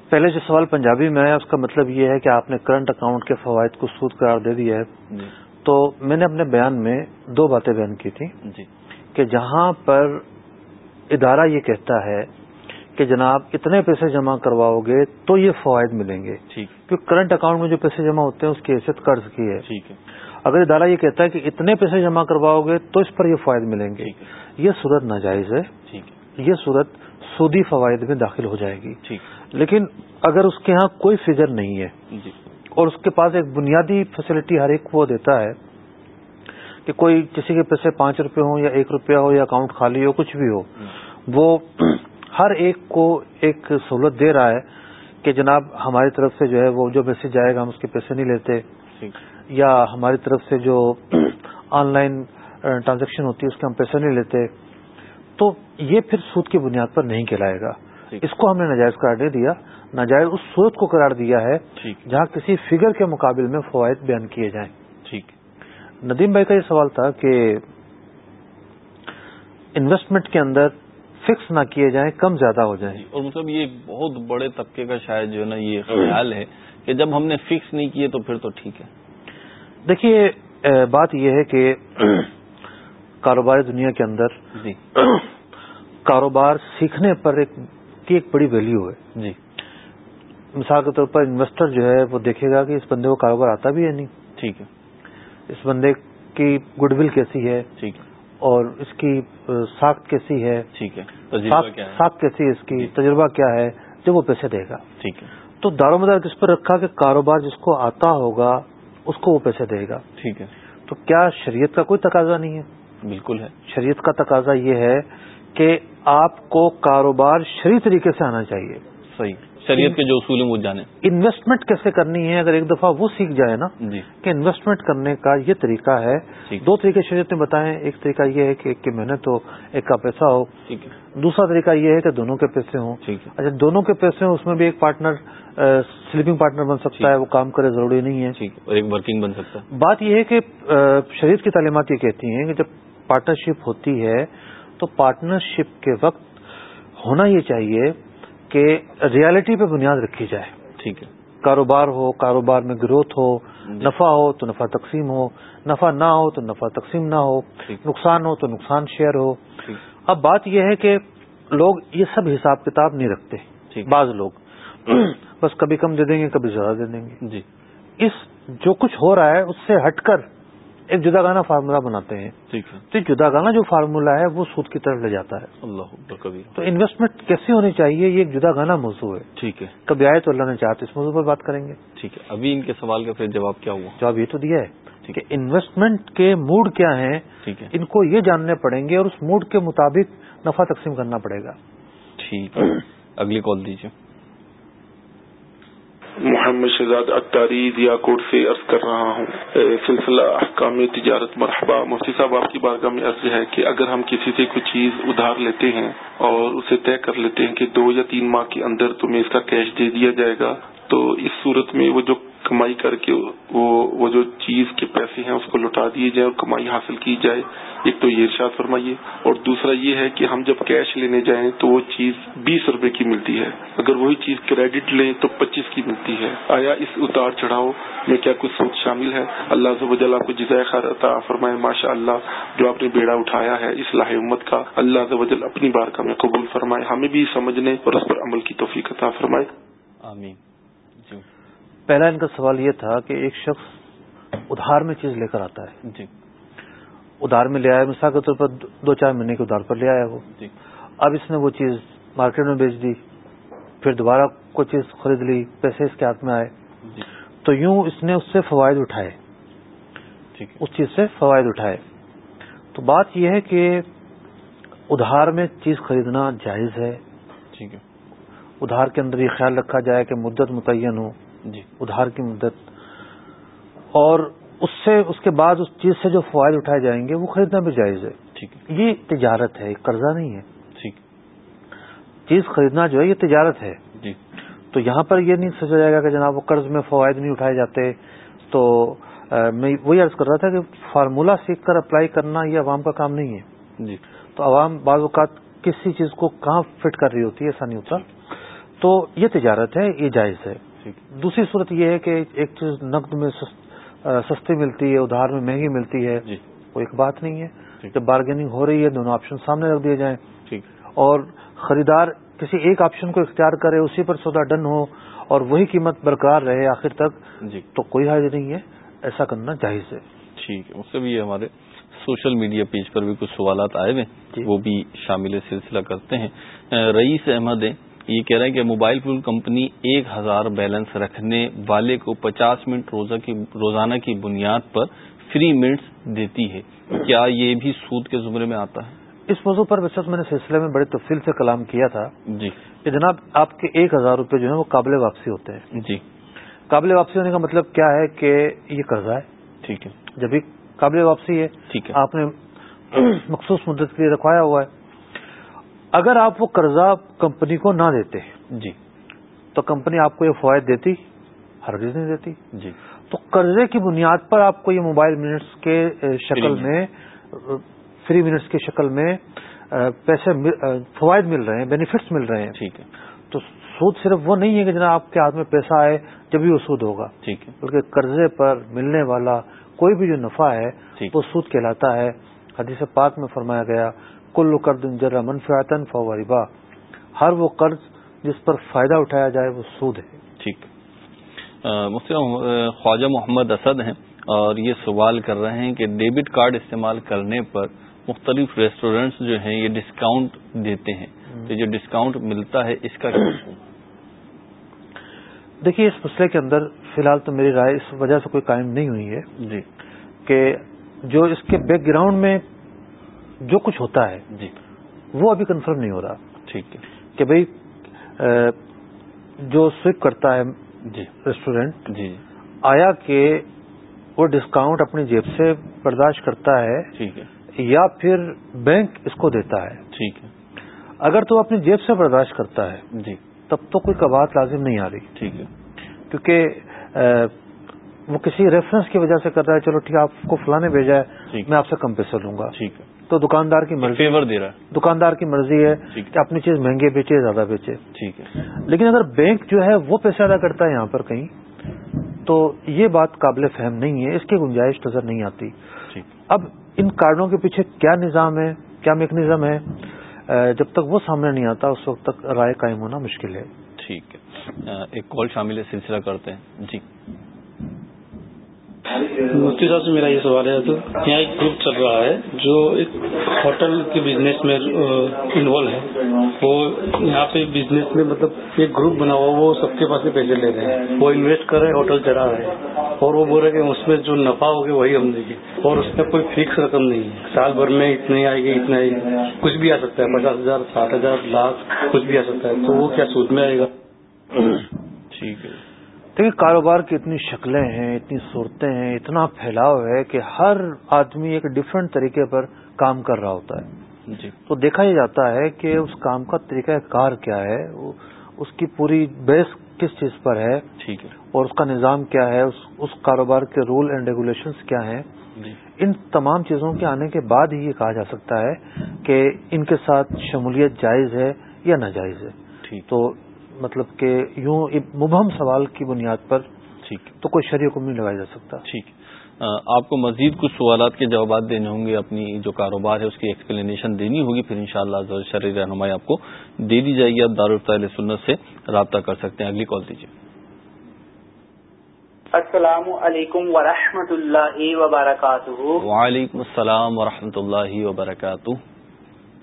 پہلے جو سوال پنجابی میں ہے اس کا مطلب یہ ہے کہ آپ نے کرنٹ اکاؤنٹ کے فوائد کو سود قرار دے دیا ہے۔ جی۔ تو میں نے اپنے بیان میں دو باتیں بیان کی تھی
جی۔
کہ جہاں پر ادارہ یہ کہتا ہے کہ جناب اتنے پیسے جمع کرواؤ گے تو یہ فوائد ملیں گے۔ کیونکہ کرنٹ اکاؤنٹ میں جو پیسے جمع ہوتے ہیں اس کی حیثیت قرض کی ہے۔ اگر ادارہ یہ کہتا ہے کہ اتنے پیسے جمع کرواؤ گے تو اس پر یہ فوائد ملیں گے۔ یہ صورت ناجائز ہے۔ یہ صورت سودی فوائد میں داخل ہو جائے گی۔ لیکن اگر اس کے ہاں کوئی فگر نہیں ہے
جی۔
اور اس کے پاس ایک بنیادی فیسلٹی ہر ایک وہ دیتا ہے کہ کوئی کسی کے پیسے پانچ روپے ہوں یا ایک روپیہ ہو یا اکاؤنٹ خالی ہو کچھ بھی ہو وہ ہر ایک کو ایک سہولت دے رہا ہے کہ جناب ہماری طرف سے جو ہے وہ جو میسج آئے گا ہم اس کے پیسے نہیں لیتے۔ یا ہماری طرف سے جو آن لائن ٹرانزیکشن ہوتی ہے اس کے ہم پیسے نہیں لیتے۔ تو یہ پھر سود کی بنیاد پر نہیں کہلائے گا۔ اس کو ہم نے ناجائز قرار دے دیا۔ ناجائز اس صورت کو قرار دیا ہے جہاں کسی فگر کے مقابل میں فوائد بیان کیے جائیں۔ ٹھیک۔ ندیم بھائی کا یہ سوال تھا کہ انویسٹمنٹ کے اندر فکس نہ کیے جائیں کم زیادہ ہو جائیں۔
اور مطلب یہ بہت بڑے طبقے کا شاید جو ہے نا یہ خیال ہے کہ جب ہم نے فکس نہیں کیے تو پھر تو ٹھیک ہے۔
دیکھیے بات یہ ہے کہ کاروباری دنیا کے اندر جی۔ کاروبار سیکھنے پر ایک کی ایک بڑی ویلیو ہے۔ جی۔ مثال کے طور پر انویسٹر جو ہے وہ دیکھے گا کہ اس بندے کو کاروبار آتا بھی ہے نہیں۔ ٹھیک ہے۔ اس بندے کی گڈ ول کیسی ہے؟ ٹھیک ہے۔ اور اس کی ساخت کیسی ہے؟ ٹھیک ہے۔ ساخت کیسی ہے اس کی؟ جی۔ تجربہ کیا ہے؟ جو وہ پیسے دے گا۔ ٹھیک ہے۔ تو دار و مدار کس پر رکھا کہ کاروبار جس کو آتا ہوگا اس کو وہ پیسے دے گا۔ ٹھیک ہے۔ تو کیا شریعت کا کوئی تقاضا نہیں ہے؟ بالکل ہے۔ شریعت کا تقاضا یہ ہے کہ آپ کو کاروبار شری طریقے سے آنا چاہیے۔
صحیح۔ شریعت کے جو اصول ہیں وہ جانے
انویسٹمنٹ کیسے کرنی ہے؟ اگر ایک دفعہ وہ سیکھ جائے نا جی۔ کہ انویسٹمنٹ کرنے کا یہ طریقہ ہے۔ دو طریقے شریعت نے بتائے ایک طریقہ یہ ہے کہ ایک کی محنت ہو ایک کا پیسہ ہو۔ دوسرا طریقہ یہ ہے کہ دونوں کے پیسے ہوں۔ اچھا دونوں کے پیسے ہوں اس میں بھی ایک پارٹنر سلیپنگ پارٹنر بن سکتا ہے وہ کام کرے ضروری نہیں ہے۔
اور ایک ورکنگ بن سکتا ہے۔
بات یہ ہے کہ شریعت کی تعلیمات یہ کہتی ہیں کہ جب پارٹنرشپ ہوتی ہے تو پارٹنرشپ کے وقت ہونا یہ چاہیے کہ ریالٹی پہ بنیاد رکھی جائے۔ ٹھیک ہے۔ کاروبار ہو کاروبار میں گروتھ ہو جی۔ نفع ہو تو نفع تقسیم ہو نفع نہ ہو تو نفع تقسیم نہ ہو نقصان ہو تو نقصان شیئر ہو۔ اب بات یہ ہے کہ لوگ یہ سب حساب کتاب نہیں رکھتے۔ بعض لوگ۔ بس کبھی کم دے دیں گے کبھی زیادہ دے دیں گے۔ جی۔ اس جو کچھ ہو رہا ہے اس سے ہٹ کر ایک جدا گانا فارمولا بناتے ہیں۔ تو جدا گانا جو فارمولا ہے وہ سود کی طرف لے جاتا ہے۔ اللہ کبھی۔ تو انویسٹمنٹ کیسی ہونی چاہیے؟ یہ ایک جدا گانا موضوع ہے۔ ٹھیک ہے۔ کبھی آئے تو اللہ نے چاہتے اس موضوع پر بات کریں گے۔
ٹھیک ہے۔ ابھی ان کے سوال کا پھر جواب کیا ہوا؟
جواب یہ تو دیا ہے کہ انویسٹمنٹ کے موڈ کیا ہیں؟ ٹھیک ہے۔ ان کو یہ جاننے پڑیں گے اور اس موڈ کے مطابق نفع تقسیم کرنا پڑے گا۔
ٹھیک ہے۔ اگلی کال دیجیے۔
محمد شہزاد اتاری دیا کوٹ سے عرض کر رہا ہوں۔ سلسلہ احکام تجارت، مرحبا۔ مفتی صاحب، آپ کی بارگاہ میں عرض ہے کہ اگر ہم کسی سے کوئی چیز ادھار لیتے ہیں اور اسے طے کر لیتے ہیں کہ دو یا تین ماہ کے اندر تمہیں اس کا کیش دے دیا جائے گا، تو اس صورت میں وہ جو کمائی کر کے وہ وہ جو چیز کے پیسے ہیں اس کو لوٹا دیے جائے اور کمائی حاصل کی جائے، ایک تو یہ ارشاد فرمائیے۔ اور دوسرا یہ ہے کہ ہم جب کیش لینے جائیں تو وہ چیز بیس روپے کی ملتی ہے۔ اگر وہی چیز کریڈٹ لیں تو پچیس کی ملتی ہے۔ آیا اس اتار چڑھاؤ میں کیا کچھ سوچ شامل ہے؟ اللہ سے وجل آپ کو جزائے خیر عطا فرمائے۔ ماشاء اللہ جو آپ نے بیڑا اٹھایا ہے اصلاح امت کا، اللہ سے وجل اپنی بار کا میں قبول فرمائے۔ ہمیں بھی سمجھنے اور اس پر عمل کی توفیق عطا فرمائے۔
آمین۔ پہلا ان کا سوال یہ تھا کہ ایک شخص ادھار میں چیز لے کر آتا ہے۔ جی۔ ادھار میں لے آیا مثال کے طور پر دو چار مہینے کے ادھار پر لے آیا وہ۔ جی۔ اب اس نے وہ چیز مارکیٹ میں بیچ دی پھر دوبارہ کوئی چیز خرید لی پیسے اس کے ہاتھ میں آئے۔ جی۔ تو یوں اس نے اس سے فوائد اٹھائے۔ اس چیز سے فوائد اٹھائے۔ تو بات یہ ہے کہ ادھار میں چیز خریدنا جائز ہے۔ ٹھیک ہے۔ ادھار کے اندر یہ خیال رکھا جائے کہ مدت متعین ہو۔ جی ادھار کی مدت اور اس سے اس کے بعد اس چیز سے جو فوائد اٹھائے جائیں گے وہ خریدنا بھی جائز ہے۔ ٹھیک یہ تجارت ہے قرضہ نہیں ہے۔ ٹھیک۔ چیز خریدنا جو ہے یہ تجارت ہے۔ جی۔ تو یہاں پر یہ نہیں سوچا جائے گا کہ جناب وہ قرض میں فوائد نہیں اٹھائے جاتے۔ تو میں وہی عرض کر رہا تھا کہ فارمولہ سیکھ کر اپلائی کرنا یہ عوام کا کام نہیں ہے۔ جی۔ تو عوام بعض اوقات کسی چیز کو کہاں فٹ کر رہی ہوتی ہے ایسا نہیں ہوتا۔ تو یہ تجارت ہے یہ جائز ہے۔ دوسری صورت یہ ہے کہ ایک چیز نقد میں سستی ملتی ہے ادھار میں مہنگی ملتی ہے جی۔ وہ ایک بات نہیں ہے۔ جب بارگیننگ ہو رہی ہے دونوں آپشن سامنے رکھ دیے جائیں۔ اور خریدار کسی ایک آپشن کو اختیار کرے اسی پر سودا ڈن ہو اور وہی قیمت برقرار رہے آخر تک جی۔ تو کوئی حاضر نہیں ہے۔ ایسا کرنا جائز ہے۔
ٹھیک ہے۔ اس سے بھی ہمارے سوشل میڈیا پیج پر بھی کچھ سوالات آئے ہوئے جی۔ وہ بھی شامل سلسلہ کرتے ہیں۔ رئیس احمد یہ کہہ رہے ہیں کہ موبائل فون کمپنی ایک ہزار بیلنس رکھنے والے کو پچاس منٹ روزانہ کی بنیاد پر فری منٹس دیتی ہے۔ کیا یہ بھی سود کے زمرے میں آتا ہے؟
اس موضوع پر ویسے میں نے سلسلے میں بڑی تفصیل سے کلام کیا تھا
جی۔
کہ جناب آپ کے ایک ہزار روپے جو ہے وہ قابل واپسی ہوتے ہیں۔
جی۔
قابل واپسی ہونے کا مطلب کیا ہے کہ یہ قرضہ ہے؟
ٹھیک ہے۔
جب بھی قابل واپسی ہے
ٹھیک ہے۔
آپ نے مخصوص مدت کے لیے رکھوایا ہوا ہے۔ اگر آپ وہ قرضہ کمپنی کو نہ دیتے
جی۔
تو کمپنی آپ کو یہ فوائد دیتی ہرگز نہیں دیتی۔
جی۔
تو قرضے کی بنیاد پر آپ کو یہ موبائل منٹس کے شکل میں فری منٹس کی شکل میں پیسے فوائد مل رہے ہیں بینیفٹس مل رہے ہیں۔
ٹھیک ہے۔
تو سود صرف وہ نہیں ہے کہ جناب آپ کے ہاتھ میں پیسہ آئے جبھی وہ سود ہوگا۔
ٹھیک ہے۔
بلکہ قرضے پر ملنے والا کوئی بھی جو نفع ہے وہ سود کہلاتا ہے۔ حدیث پاک میں فرمایا گیا کل قرض جرا منفیاتن فواربا ہر وہ قرض جس پر فائدہ اٹھایا جائے وہ سود ہے۔
ٹھیک۔ مفتی خواجہ محمد اسد ہیں اور یہ سوال کر رہے ہیں کہ ڈیبٹ کارڈ استعمال کرنے پر مختلف ریسٹورینٹس جو ہیں یہ ڈسکاؤنٹ دیتے ہیں۔ تو جو ڈسکاؤنٹ ملتا ہے اس کا کیا
دیکھیے اس مسئلے کے اندر فی الحال تو میری رائے اس وجہ سے کوئی قائم نہیں ہوئی ہے
جی۔
کہ جو اس کے بیک گراؤنڈ میں جو کچھ ہوتا ہے
جی۔
وہ ابھی کنفرم نہیں ہو رہا۔
ٹھیک ہے۔
کہ بھائی جو سویپ کرتا ہے
جی۔
ریسٹورینٹ
جی۔
آیا کہ وہ ڈسکاؤنٹ اپنی جیب سے برداشت کرتا ہے
ٹھیک ہے۔
یا پھر بینک اس کو دیتا ہے؟
ٹھیک ہے۔
اگر تو اپنی جیب سے برداشت کرتا ہے
جی۔
تب تو کوئی کبات لازم نہیں آ رہی۔
ٹھیک ہے۔
کیونکہ وہ کسی ریفرنس کی وجہ سے کر رہا ہے چلو ٹھیک ہے آپ کو فلانے بھیجا ہے میں آپ سے کم پیسے لوں گا۔
ٹھیک ہے۔
تو دکاندار کی مرضی
فیور دے رہا ہے۔
دکاندار کی مرضی ہے کہ اپنی چیز مہنگے بیچے زیادہ بیچے۔
ٹھیک ہے۔
لیکن اگر بینک جو ہے وہ پیسہ ادا کرتا ہے یہاں پر کہیں تو یہ بات قابل فہم نہیں ہے اس کی گنجائش نظر نہیں آتی۔ اب ان کارڈوں کے پیچھے کیا نظام ہے کیا میکنزم ہے؟ جب تک وہ سامنے نہیں آتا اس وقت تک رائے قائم ہونا مشکل ہے۔
ٹھیک ہے۔ ایک کال شامل ہے سلسلہ کرتے ہیں۔ جی۔
مفتی صاحب سے میرا یہ سوال ہے، تو یہاں ایک گروپ چل رہا ہے جو ایک ہوٹل کے بزنس میں انوالو ہے۔ وہ یہاں پہ بزنس میں مطلب ایک گروپ بنا ہوا، وہ سب کے پاس سے پیسے لے رہے ہیں۔ وہ انویسٹ کر رہے ہیں ہوٹل چلا رہے ہیں۔ اور وہ بول رہے کہ اس میں جو نفع ہوگا، وہی ہم دیں گے۔ اور اس میں کوئی فکس رقم نہیں ہے۔ سال بھر میں اتنے آئے گی اتنا آئے گی۔ کچھ بھی آ سکتا ہے، پچاس ہزار، ساٹھ ہزار، لاکھ، کچھ بھی آ سکتا ہے۔ تو وہ کیا سود میں آئے گا؟
ٹھیک ہے۔
دیکھیے کاروبار کی اتنی شکلیں ہیں اتنی صورتیں ہیں اتنا پھیلاؤ ہے کہ ہر آدمی ایک ڈفرینٹ طریقے پر کام کر رہا ہوتا ہے۔
جی۔
تو دیکھا یہ جاتا ہے کہ اس کام کا طریقہ کار کیا ہے اس کی پوری بیس کس چیز پر ہے
ٹھیک ہے۔
اور اس کا نظام کیا ہے اس اس کاروبار کے رول اینڈ ریگولیشنز کیا ہیں۔
جی۔
ان تمام چیزوں کے آنے کے بعد ہی یہ کہا جا سکتا ہے کہ ان کے ساتھ شمولیت جائز ہے یا ناجائز ہے۔ تو مطلب کہ یوں مبہم سوال کی بنیاد پر
ٹھیک
تو کوئی شریع حکم نہیں لگایا جا سکتا۔
ٹھیک آپ کو مزید کچھ سوالات کے جوابات دینے ہوں گے اپنی جو کاروبار ہے اس کی ایکسپلینیشن دینی ہوگی پھر انشاءاللہ شاء اللہ شرح رہنمائی آپ کو دے دی جائے گی آپ دارالفعل سنت سے رابطہ کر سکتے ہیں۔ اگلی کال دیجیے۔
السلام علیکم ورحمۃ اللہ وبرکاتہ۔
وعلیکم السلام ورحمۃ اللہ وبرکاتہ۔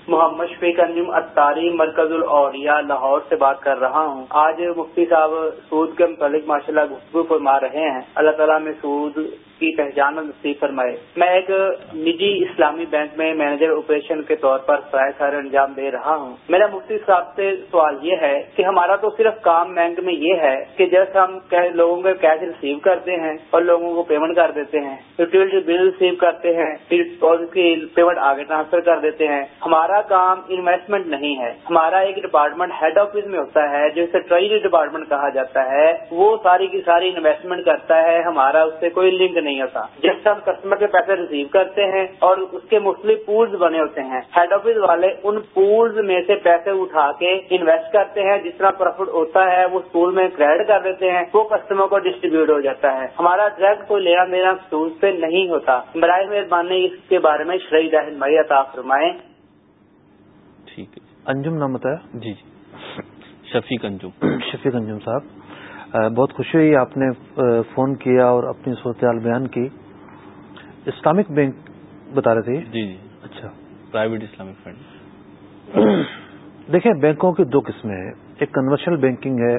محمد شفیق انجم اتاری مرکز الاولیاء لاہور سے بات کر رہا ہوں۔ آج مفتی صاحب سود کے متعلق ماشاء اللہ گفتگو فرما رہے ہیں۔ اللہ تعالیٰ میں سود کی پہچان نصیب فرمائے۔ میں ایک نجی اسلامی بینک میں مینیجر آپریشن کے طور پر فرائض سارے انجام دے رہا ہوں۔ میرا مفتی صاحب سے سوال یہ ہے کہ ہمارا تو صرف کام بینک میں یہ ہے کہ جیسے ہم لوگوں کے کیش ریسیو کرتے ہیں اور لوگوں کو پیمنٹ کر دیتے ہیں۔ یوٹیلٹی بل ریسیو کرتے ہیں پھر اور اس کی پیمنٹ آگے ٹرانسفر کر دیتے ہیں۔ ہمارا کام انویسٹمنٹ نہیں ہے۔ ہمارا ایک ڈپارٹمنٹ ہیڈ آفس میں ہوتا ہے جسے ٹریجری ڈپارٹمنٹ کہا جاتا ہے۔ وہ ساری کی ساری انویسٹمنٹ کرتا ہے، ہمارا اس سے کوئی لنک نہیں ہوتا۔ جب سے ہم کسٹمر کے پیسے ریسیو کرتے ہیں اور اس کے مختلف پولز بنے ہوتے ہیں ہیڈ آفس والے ان پولز میں سے پیسے اٹھا کے انویسٹ کرتے ہیں۔ جس طرح پروفٹ ہوتا ہے وہ پول میں کریڈٹ کر دیتے ہیں وہ کسٹمر کو ڈسٹریبیوٹ ہو جاتا ہے۔ ہمارا ڈائریکٹ کوئی لینا دینا سود سے نہیں ہوتا۔ برائے مہربانی اس کے بارے میں شرعی رہنمائی عطا فرمائیں۔
ٹھیک ہے۔
انجم نام بتایا؟
جی جی۔ شفیق انجم۔
شفیق انجم صاحب۔ بہت خوشی ہوئی آپ نے فون کیا اور اپنی صورتحال بیان کی۔ اسلامک بینک بتا رہے تھے
جی جی۔
اچھا
پرائیویٹ اسلامک فنڈ۔ [CLEARS THROAT]
دیکھیں بینکوں کی دو قسمیں ہیں۔ ایک کنورشل بینکنگ ہے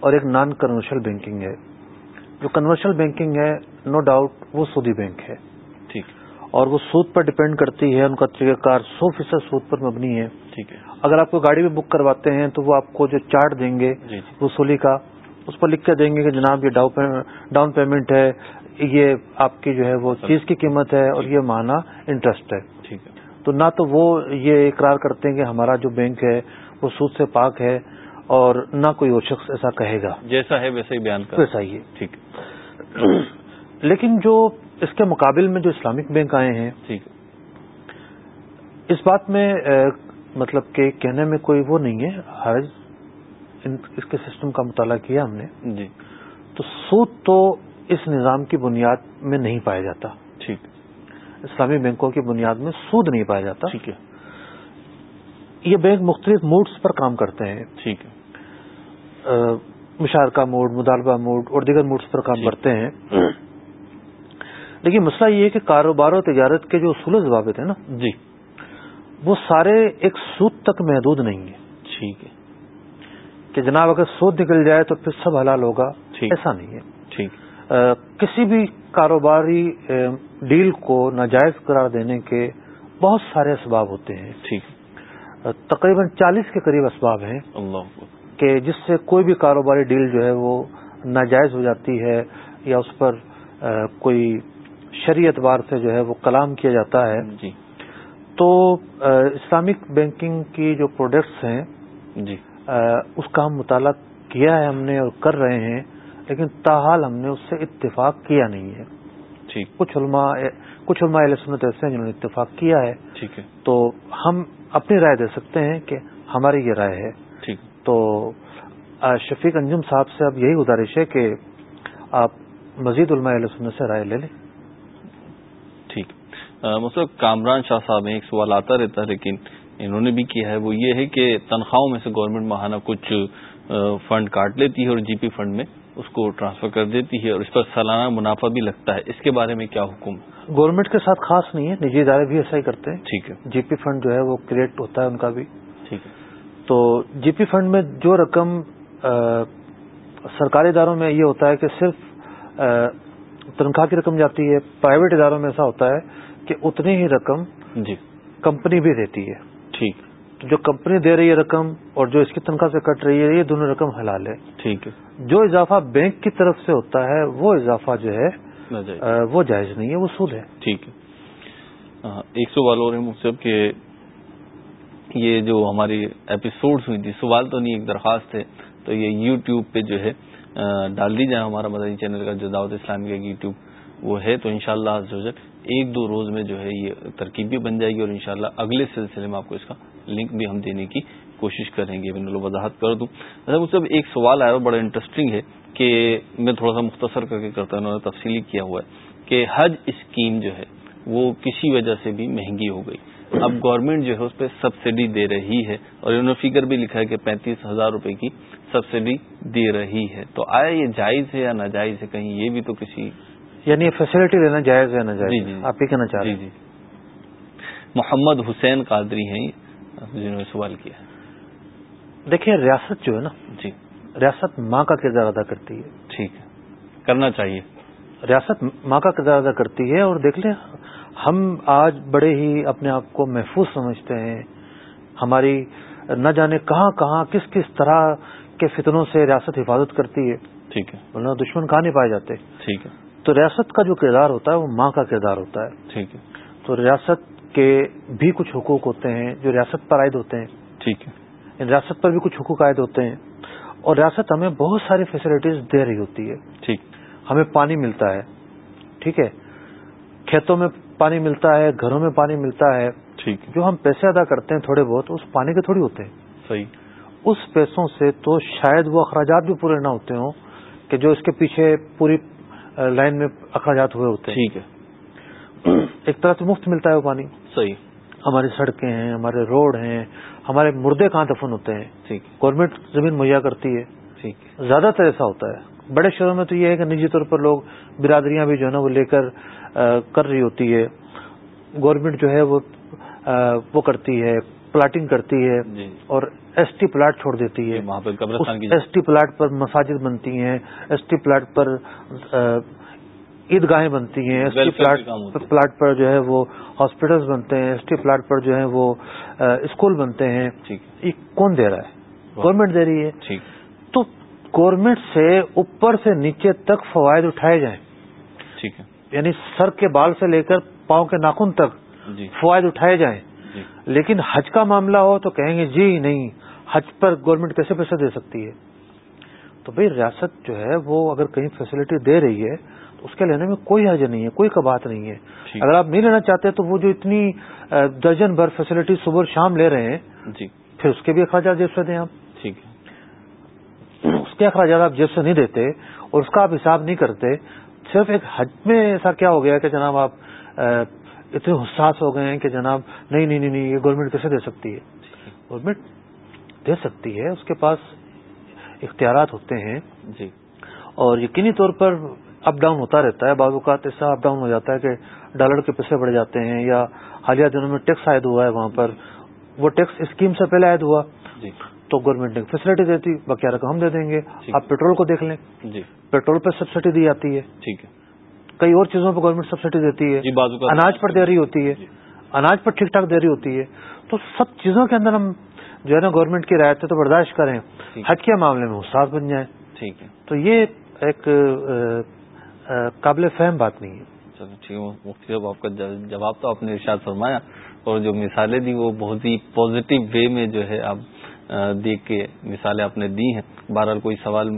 اور ایک نان کنورشل بینکنگ ہے۔ جو کنورشل بینکنگ ہے نو ڈاؤٹ وہ سودی بینک ہے۔
ٹھیک۔
اور وہ سود پر ڈپینڈ کرتی ہے ان کا طریقہ کار سو فیصد سود پر مبنی ہے۔
ٹھیک ہے۔
اگر آپ کو گاڑی بھی بک کرواتے ہیں تو وہ آپ کو جو چارٹ دیں گے
جی۔
وصولی کا اس پر لکھ کے دیں گے کہ جناب یہ ڈاؤن پیمنٹ ہے یہ آپ کی جو ہے وہ چیز کی قیمت ہے اور یہ ماہانہ انٹرسٹ ہے۔
ٹھیک ہے۔
تو نہ تو وہ یہ اقرار کرتے ہیں کہ ہمارا جو بینک ہے وہ سود سے پاک ہے اور نہ کوئی وہ شخص ایسا کہے گا۔
جیسا ہے ویسا ہی بیان کر
ویسا ہی ہے۔
ٹھیک۔
لیکن جو اس کے مقابل میں جو اسلامک بینک آئے ہیں
ٹھیک۔
اس بات میں مطلب کہ کہنے میں کوئی وہ نہیں ہے حرج اس کے سسٹم کا مطالعہ کیا ہم نے
جی۔
تو سود تو اس نظام کی بنیاد میں نہیں پایا جاتا۔
ٹھیک۔
اسلامی بینکوں کی بنیاد میں سود نہیں پایا جاتا۔
ٹھیک ہے۔
یہ بینک مختلف موڈز پر کام کرتے ہیں۔
ٹھیک ہے۔
مشارکہ موڈ مطالبہ موڈ اور دیگر موڈز پر کام کرتے ہیں۔ لیکن مسئلہ یہ ہے کہ کاروبار و تجارت کے جو اصول و ضوابط ہیں نا
جی۔
وہ سارے ایک سود تک محدود نہیں ہیں۔
ٹھیک ہے۔
کہ جناب اگر سود نکل جائے تو پھر سب حلال ہوگا ایسا نہیں ہے۔
ٹھیک۔
کسی بھی کاروباری ڈیل کو ناجائز قرار دینے کے بہت سارے اسباب ہوتے ہیں۔
ٹھیک۔
تقریباً چالیس کے قریب اسباب ہیں
اللہ۔
کہ جس سے کوئی بھی کاروباری ڈیل جو ہے وہ ناجائز ہو جاتی ہے یا اس پر کوئی شرعی اعتبار سے جو ہے وہ کلام کیا جاتا ہے۔
جی۔
تو اسلامک بینکنگ کی جو پروڈکٹس ہیں
جی۔
اس کا ہم مطالعہ کیا ہے ہم نے اور کر رہے ہیں لیکن تاحال ہم نے اس سے اتفاق کیا نہیں ہے۔
ٹھیک۔
کچھ علماء کچھ علماء سنت ایسے ہیں جنہوں نے اتفاق کیا ہے۔
ٹھیک ہے۔
تو ہم اپنی رائے دے سکتے ہیں کہ ہماری یہ رائے ہے۔
ٹھیک۔
تو شفیق انجم صاحب سے اب یہی گزارش ہے کہ آپ مزید علماء علیہ سنت سے رائے لے لیں۔
ٹھیک۔ مطلب کامران شاہ صاحب میں ایک سوال آتا رہتا ہے لیکن انہوں نے بھی کیا ہے وہ یہ ہے کہ تنخواہوں میں سے گورنمنٹ ماہانہ کچھ فنڈ کاٹ لیتی ہے اور جی پی فنڈ میں اس کو ٹرانسفر کر دیتی ہے اور اس پر سالانہ منافع بھی لگتا ہے۔ اس کے بارے میں کیا حکم؟
گورنمنٹ کے ساتھ خاص نہیں ہے نجی ادارے بھی ایسا ہی کرتے ہیں۔
ٹھیک ہے۔
جی پی فنڈ جو ہے وہ کریٹ ہوتا ہے ان کا بھی۔
ٹھیک ہے۔
تو جی پی فنڈ میں جو رقم سرکاری اداروں میں یہ ہوتا ہے کہ صرف تنخواہ کی رقم جاتی ہے پرائیویٹ اداروں میں ایسا ہوتا ہے کہ اتنی ہی رقم
جی۔
کمپنی بھی دیتی ہے۔
ٹھیک۔
تو جو کمپنی دے رہی ہے رقم اور جو اس کی تنخواہ سے کٹ رہی ہے یہ دونوں رقم حلال ہے۔
ٹھیک ہے۔
جو اضافہ بینک کی طرف سے ہوتا ہے وہ اضافہ جو ہے وہ جائز نہیں ہے وہ سود ہے۔
ٹھیک ہے۔ ایک سوال اور ہے مجھ سے کہ یہ جو ہماری ایپیسوڈز ہوئی تھی سوال تو نہیں ایک درخواست ہے۔ تو یہ یو ٹیوب پہ جو ہے ڈال دی جائے ہمارا مدنی چینل کا جو دعوت اسلامی کا یو ٹیوب وہ ہے تو انشاءاللہ شاء ایک دو روز میں جو ہے یہ ترکیب بھی بن جائے گی اور انشاءاللہ اگلے سلسلے میں آپ کو اس کا لنک بھی ہم دینے کی کوشش کریں گے۔ میں وضاحت کر دوں۔ اچھا مجھ سے ایک سوال آیا بڑا انٹرسٹنگ ہے کہ میں تھوڑا سا مختصر کر کے کرتا ہوں، انہوں نے تفصیلی کیا ہوا ہے کہ حج اسکیم جو ہے وہ کسی وجہ سے بھی مہنگی ہو گئی۔ اب گورنمنٹ جو ہے اس پہ سبسڈی دے رہی ہے اور انہوں نے فگر بھی لکھا ہے کہ پینتیس ہزار روپے کی سبسڈی دے رہی ہے۔ تو آیا یہ جائز ہے یا ناجائز ہے؟ کہیں یہ بھی تو کسی
یعنی فیسلٹی لینا جائز ہے ناجائز
جی جی
آپ ہی کہنا چاہ رہے
جی جی۔ محمد حسین قادری ہیں جنہوں نے سوال کیا
دیکھیے ریاست جو ہے نا
جی۔
ریاست ماں کا کردار ادا کرتی ہے۔
ٹھیک ہے۔ کرنا چاہیے۔
ریاست ماں کا کردار ادا کرتی ہے اور دیکھ لیں ہم آج بڑے ہی اپنے آپ کو محفوظ سمجھتے ہیں۔ ہماری نہ جانے کہاں کہاں کس کس طرح کے فتنوں سے ریاست حفاظت کرتی ہے۔
ٹھیک ہے۔
دشمن کہاں نہیں پائے جاتے۔
ٹھیک ہے۔
تو ریاست کا جو کردار ہوتا ہے وہ ماں کا کردار ہوتا ہے۔
ٹھیک ہے۔
تو ریاست کے بھی کچھ حقوق ہوتے ہیں جو ریاست پر عائد ہوتے ہیں۔
ٹھیک ہے۔
ریاست پر بھی کچھ حقوق عائد ہوتے ہیں۔ اور ریاست ہمیں بہت ساری فیسلٹیز دے رہی ہوتی ہے۔
ٹھیک۔
ہمیں پانی ملتا ہے۔ ٹھیک ہے۔ کھیتوں میں پانی ملتا ہے گھروں میں پانی ملتا ہے۔
ٹھیک۔
جو ہم پیسے ادا کرتے ہیں تھوڑے بہت اس پانی کے تھوڑی ہوتے ہیں۔
صحیح۔
اس پیسوں سے تو شاید وہ اخراجات بھی پورے نہ ہوتے ہوں کہ جو اس کے پیچھے پوری لائن میں اخراجات ہوئے ہوتے
ہیں۔ ٹھیک
ہے۔ ایک طرح سے مفت ملتا ہے وہ پانی۔
صحیح۔
ہماری سڑکیں ہیں ہمارے روڈ ہیں ہمارے مردے کہاں دفن ہوتے ہیں؟
ٹھیک۔
گورنمنٹ زمین مہیا کرتی ہے۔
ٹھیک۔
زیادہ تر ایسا ہوتا ہے۔ بڑے شہروں میں تو یہ ہے کہ نجی طور پر لوگ برادریاں بھی جو ہے نا وہ لے کر کر رہی ہوتی ہے۔ گورنمنٹ جو ہے وہ وہ کرتی ہے۔ پلاٹنگ کرتی ہے
جی۔
اور ایس ٹی پلاٹ چھوڑ دیتی ہے۔
قبرستان کی
ایس ٹی پلاٹ پر مساجد بنتی ہیں ایس ٹی پلاٹ پر عیدگاہیں بنتی ہیں ایس ٹی پلاٹ پر جو ہے وہ ہاسپٹلس بنتے ہیں ایس ٹی پلاٹ پر جو ہے وہ اسکول بنتے ہیں۔ یہ کون دے رہا ہے؟ گورنمنٹ دے رہی ہے۔ تو گورنمنٹ سے اوپر سے نیچے تک فوائد اٹھائے جائیں۔ ٹھیک ہے۔ یعنی سر کے بال سے لے کر پاؤں کے ناخن تک جی۔ فوائد اٹھائے جائیں۔ جی۔ لیکن حج کا معاملہ ہو تو کہیں گے جی نہیں حج پر گورنمنٹ کیسے پیسے دے سکتی ہے؟ تو بھائی ریاست جو ہے وہ اگر کہیں فیسلٹی دے رہی ہے تو اس کے لینے میں کوئی حج نہیں ہے کوئی کبات نہیں ہے۔ اگر آپ نہیں لینا چاہتے تو وہ جو اتنی درجن بھر فیسلٹی صبح شام لے رہے ہیں جی۔ پھر اس کے بھی اخراجات جیب سے دیں آپ۔ ٹھیک ہے۔ اس کے اخراجات آپ جیب سے نہیں دیتے اور اس کا آپ حساب نہیں کرتے۔ صرف ایک حج میں ایسا کیا ہو گیا کہ جناب آپ اتنے حساس ہو گئے ہیں کہ جناب نہیں نہیں نہیں یہ گورنمنٹ کیسے دے سکتی ہے؟ گورنمنٹ دے سکتی ہے اس کے پاس اختیارات ہوتے ہیں۔ جی۔ اور یقینی طور پر اپ ڈاؤن ہوتا رہتا ہے بعض اوقات ایسا اپ ڈاؤن ہو جاتا ہے کہ ڈالر کے پیسے بڑھ جاتے ہیں یا حالیہ دنوں میں ٹیکس عائد ہوا ہے وہاں پر۔ وہ ٹیکس اسکیم سے پہلے عائد ہوا۔ جی۔ تو گورنمنٹ نے فیسلٹی دیتی بقیہ رقم ہم دے دیں گے۔ آپ پیٹرول کو دیکھ لیں۔ جی۔ پیٹرول پہ سبسڈی دی جاتی ہے۔ ٹھیک ہے۔ کئی اور چیزوں پہ گورنمنٹ سبسڈی دیتی ہے جی اناج پر دے رہی ہوتی ہے جی۔ اناج پر ٹھیک ٹھاک دے رہی ہوتی ہے۔ تو سب چیزوں کے اندر ہم جو ہے نا گورنمنٹ کی رعایتیں تو برداشت کریں۔ حج کے معاملے میں حساس بن جائیں۔ ٹھیک ہے۔ تو یہ ایک قابل فہم بات نہیں ہے۔
چلو ٹھیک ہے مفتی صاحب آپ کا جواب تو آپ نے ارشاد فرمایا اور جو مثالیں دی وہ بہت ہی پازیٹو وے میں جو ہے آپ دیکھ کے مثالیں آپ نے دی ہیں۔ بہرحال کوئی سوال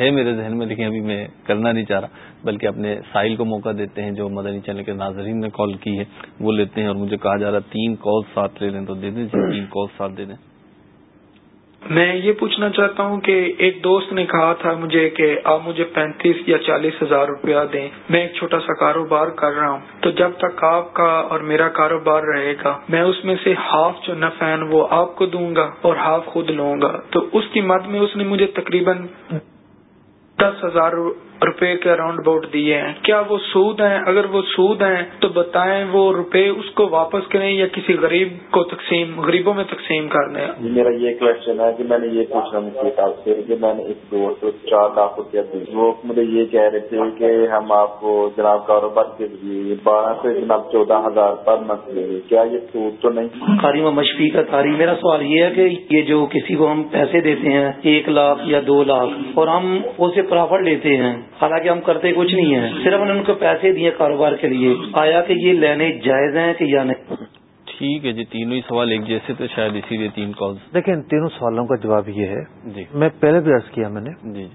ہے میرے ذہن میں، لیکن ابھی میں کرنا نہیں چاہ رہا۔ بلکہ اپنے سائل کو موقع دیتے ہیں، جو مدنی چینل کے ناظرین نے کال کی ہے، وہ لیتے ہیں اور مجھے کہا جا رہا تین کال ساتھ لے لیں تو دے دیں جی، تین کال ساتھ دے دیں۔
میں یہ پوچھنا چاہتا ہوں کہ ایک دوست نے کہا تھا مجھے کہ آپ مجھے پینتیس یا چالیس ہزار روپیہ دیں۔ میں ایک چھوٹا سا کاروبار کر رہا ہوں۔ تو جب تک آپ کا اور میرا کاروبار رہے گا، میں اس میں سے ہاف جو نفع وہ آپ کو دوں گا اور ہاف خود لوں گا۔ تو اس کی مد میں اس نے مجھے تقریباً دس ہزار روپے کے اراؤنڈ اباؤٹ دیے ہیں۔ کیا وہ سود ہیں؟ اگر وہ سود ہیں تو بتائیں وہ روپے اس کو واپس کریں یا کسی غریب کو تقسیم غریبوں میں تقسیم کر دیں
جی میرا یہ کوشچن ہے کہ میں نے یہ پوچھنا مجھے آپ سے کہ میں نے ایک دوست چار لاکھ روپیہ دی۔ وہ مجھے یہ کہہ رہے تھے کہ ہم آپ کو جناب کاروبار کے لیے بارہ سے جناب چودہ ہزار پر منتھ لیں گے کیا یہ سود تو نہیں؟
قاری مشفی کا تاری میرا سوال یہ ہے کہ یہ جو کسی کو ہم پیسے دیتے ہیں ایک لاکھ یا دو لاکھ اور ہم اسے پرافٹ لیتے ہیں حالانکہ ہم کرتے کچھ نہیں ہیں۔ صرف انہوں نے ان کو پیسے دیے کاروبار کے لیے۔ آیا کہ یہ لینے جائز ہیں کہ یا نہیں؟
ٹھیک ہے جی تینوں ہی سوال ایک جیسے تو شاید اسی لیے تین کال
دیکھیں تینوں سوالوں کا جواب یہ ہے۔ جی۔ میں پہلے بھی عرض کیا میں نے جی۔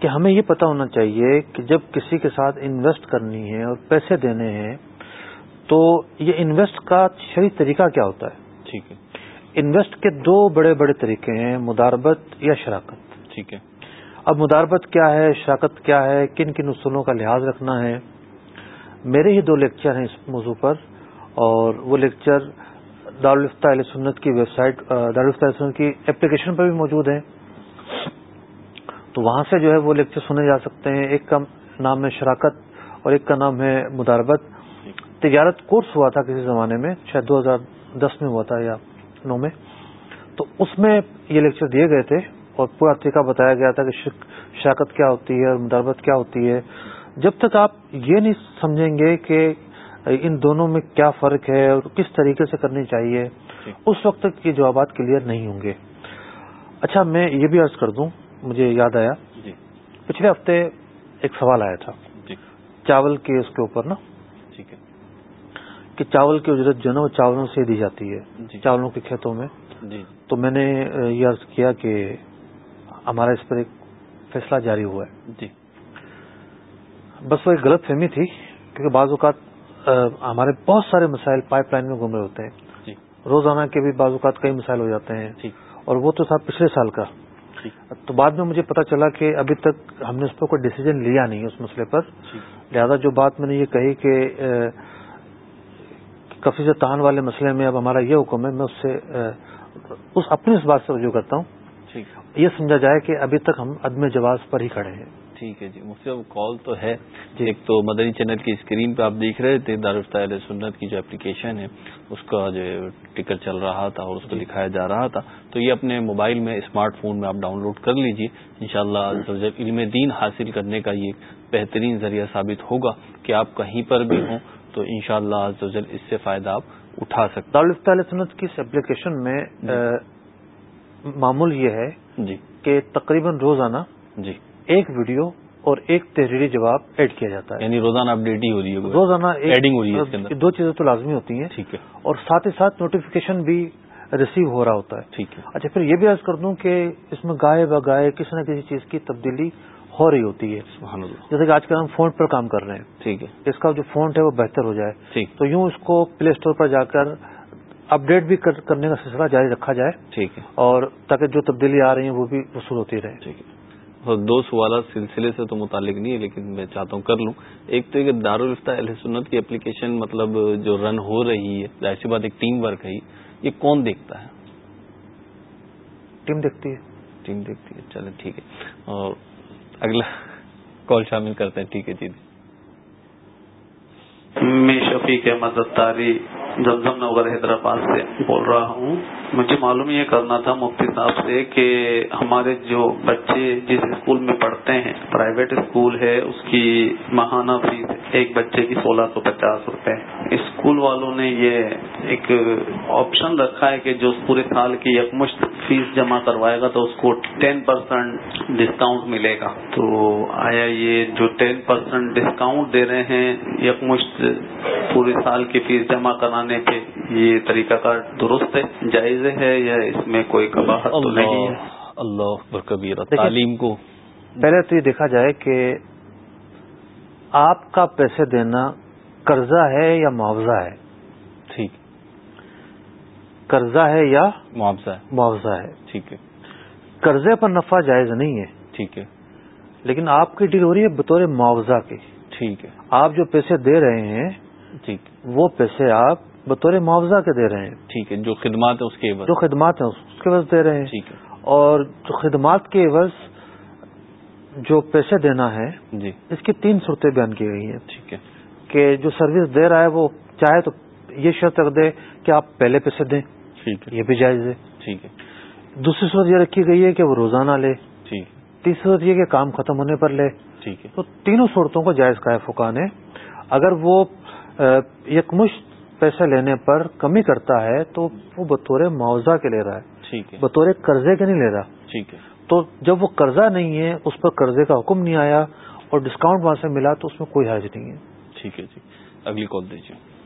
کہ ہمیں یہ پتا ہونا چاہیے کہ جب کسی کے ساتھ انویسٹ کرنی ہے اور پیسے دینے ہیں تو یہ انویسٹ کا شریک طریقہ کیا ہوتا ہے؟ ٹھیک ہے۔ انویسٹ کے دو بڑے بڑے طریقے ہیں مداربت یا شراکت۔ ٹھیک ہے۔ اب مداربت کیا ہے؟ شراکت کیا ہے؟ کن کن اصولوں کا لحاظ رکھنا ہے؟ میرے ہی دو لیکچر ہیں اس موضوع پر اور وہ لیکچر دارالفتہ علیہ سنت کی ویب سائٹ دارالفتہ علیہ سنت کی اپلیکیشن پر بھی موجود ہیں۔ تو وہاں سے جو ہے وہ لیکچر سنے جا سکتے ہیں۔ ایک کا نام ہے شراکت اور ایک کا نام ہے مداربت۔ تجارت کورس ہوا تھا کسی زمانے میں، شاید دو ہزار دس میں ہوا تھا یا نو میں۔ تو اس میں یہ لیکچر دیے گئے تھے۔ اور پورا طریقہ بتایا گیا تھا کہ شراکت کیا ہوتی ہے اور مداربت کیا ہوتی ہے۔ جب تک آپ یہ نہیں سمجھیں گے کہ ان دونوں میں کیا فرق ہے اور کس طریقے سے کرنی چاہیے جی۔ اس وقت تک یہ جوابات کلیئر نہیں ہوں گے۔ اچھا میں یہ بھی عرض کر دوں مجھے یاد آیا۔ جی۔ پچھلے ہفتے ایک سوال آیا تھا۔ جی۔ چاول کے اس کے اوپر نا؟ ٹھیک ہے۔ کہ چاول کی اجرت جو نا وہ چاولوں سے دی جاتی ہے چاولوں کے کھیتوں میں۔ تو میں نے یہ عرض کیا کہ ہمارا اس پر ایک فیصلہ جاری ہوا ہے۔ جی۔ بس وہ ایک غلط فہمی تھی کیونکہ بعض اوقات ہمارے بہت سارے مسائل پائپ لائن میں گھوم رہے ہوتے ہیں۔ جی۔ روزانہ کے بھی بعض اوقات کئی مسائل ہو جاتے ہیں۔ جی۔ اور وہ تو تھا پچھلے سال کا۔ جی۔ تو بعد میں مجھے پتا چلا کہ ابھی تک ہم نے اس پر کوئی ڈیسیجن لیا نہیں اس مسئلے پر۔ جی۔ لہذا جو بات میں نے یہ کہی کہ کفی سے تان والے مسئلے میں اب ہمارا یہ حکم ہے میں اس سے اس اپنی اس بات سے رجوع کرتا ہوں۔ یہ سمجھا جائے کہ ابھی تک ہم عدم جواز پر ہی کھڑے ہیں۔
ٹھیک ہے جی سے کال تو ہے۔ جی۔ ایک تو مدنی چینل کی اسکرین پہ آپ دیکھ رہے تھے علیہ سنت کی جو اپلیکیشن ہے اس کا جو ٹکر چل رہا تھا اور اس کو جی۔ دکھایا جا رہا تھا۔ تو یہ اپنے موبائل میں اسمارٹ فون میں آپ ڈاؤن لوڈ کر لیجیے۔ انشاءاللہ شاء علم دین حاصل کرنے کا یہ بہترین ذریعہ ثابت ہوگا کہ آپ کہیں پر بھی ہوں۔ تو انشاءاللہ شاء اللہ اس سے فائدہ آپ اٹھا سکتے
علیہ سنت کی اس اپلیکیشن میں جی۔ معمول یہ ہے جی۔ کہ تقریباً روزانہ جی۔ ایک ویڈیو اور ایک تحریری جواب ایڈ کیا جاتا ہے۔
یعنی روزانہ اپڈیٹ ہی ہو رہی ہے
روزانہ ایڈنگ ہو رہی ہے دو چیزیں تو لازمی ہوتی ہیں۔
ٹھیک ہے۔
اور ساتھ ہی ساتھ نوٹیفیکیشن بھی ریسیو ہو رہا ہوتا ہے۔
ٹھیک ہے۔
اچھا پھر یہ بھی عرض کر دوں کہ اس میں گائے بگائے کسی نہ کسی چیز کی تبدیلی ہو رہی ہوتی ہے۔ جیسے کہ آج کل ہم فون پر کام کر رہے ہیں۔
ٹھیک ہے۔
اس کا جو فونٹ ہے وہ بہتر ہو جائے۔
ٹھیک۔
تو یوں اس کو پلے اسٹور پر جا کر اپڈیٹ بھی کرنے کا سلسلہ جاری رکھا جائے
ٹھیک ہے۔
اور تاکہ جو تبدیلی آ رہی ہیں وہ بھی وصول ہوتی رہے۔
ٹھیک ہے۔ دو سوالات سلسلے سے تو متعلق نہیں ہے لیکن میں چاہتا ہوں کر لوں۔ ایک تو یہ دارالفتہ اہل سنت کی اپلیکیشن مطلب جو رن ہو رہی ہے ظاہر سی بات ایک ٹیم ورک ہے یہ کون دیکھتا ہے؟
ٹیم دیکھتی ہے۔
ٹیم دیکھتی ہے۔ چلیں ٹھیک ہے۔ اور اگلا [LAUGHS] کال شامل کرتے ہیں۔ ٹھیک ہے جی۔
میں شفیق احمد اتاری زمزم نگر حیدرآباد سے بول رہا ہوں۔ مجھے معلوم یہ کرنا تھا مفتی صاحب سے کہ ہمارے جو بچے جس اسکول میں پڑھتے ہیں، پرائیویٹ اسکول ہے، اس کی ماہانہ فیس ایک بچے کی سولہ سو پچاس روپے۔ اسکول والوں نے یہ ایک آپشن رکھا ہے کہ جو پورے سال کی یکمشت فیس جمع کروائے گا تو اس کو ٹین پرسینٹ ڈسکاؤنٹ ملے گا۔ تو آیا یہ جو ٹین پرسینٹ ڈسکاؤنٹ دے رہے ہیں یکمشت پورے سال کی فیس جمع کرانے پہ یہ طریقہ کار درست ہے جائز ہے یا اس میں کوئی کباہت تو نہیں ہے؟
اللہ تعلیم کو۔
پہلے تو یہ دیکھا جائے کہ آپ کا پیسے دینا قرضہ ہے یا معاوضہ ہے؟
ٹھیک۔
قرضہ ہے یا
معاوضہ ہے۔
معاوضہ ہے؟
ٹھیک ہے۔
قرضے پر نفع جائز نہیں ہے۔
ٹھیک ہے۔
لیکن آپ کی ڈیل ہو رہی ہے بطور معاوضہ کی۔
ٹھیک ہے
آپ جو پیسے دے رہے ہیں
ٹھیک۔
وہ پیسے آپ بطور معاوضہ کے دے رہے ہیں۔
ٹھیک ہے جو خدمات ہیں اس کے
جو خدمات ہیں اس کے عوض دے رہے ہیں۔
ٹھیک ہے۔
اور جو خدمات کے عوض جو پیسے دینا ہے
جی۔
اس کی تین صورتیں بیان کی گئی ہیں۔
ٹھیک ہے۔
کہ جو سروس دے رہا ہے وہ چاہے تو یہ شرط رکھ دے کہ آپ پہلے پیسے دیں۔
ٹھیک ہے۔
یہ بھی جائز ہے۔
ٹھیک ہے۔
دوسری صورت یہ رکھی گئی ہے کہ وہ روزانہ لے۔
ٹھیک
تیسری صورت یہ کہ کام ختم ہونے پر لے۔
ٹھیک ہے۔
تو تینوں صورتوں کو جائز کا ہے ہے اگر وہ یکمشت پیسے لینے پر کمی کرتا ہے تو وہ بطور معاوضہ کے لے رہا ہے۔
ٹھیک ہے۔
بطور قرضے کے نہیں لے رہا۔
ٹھیک ہے۔
تو جب وہ قرضہ نہیں ہے اس پر قرضے کا حکم نہیں آیا اور ڈسکاؤنٹ وہاں سے ملا تو اس میں کوئی حرج نہیں ہے۔
ٹھیک ہے جی۔ اگلی کال دیجیے۔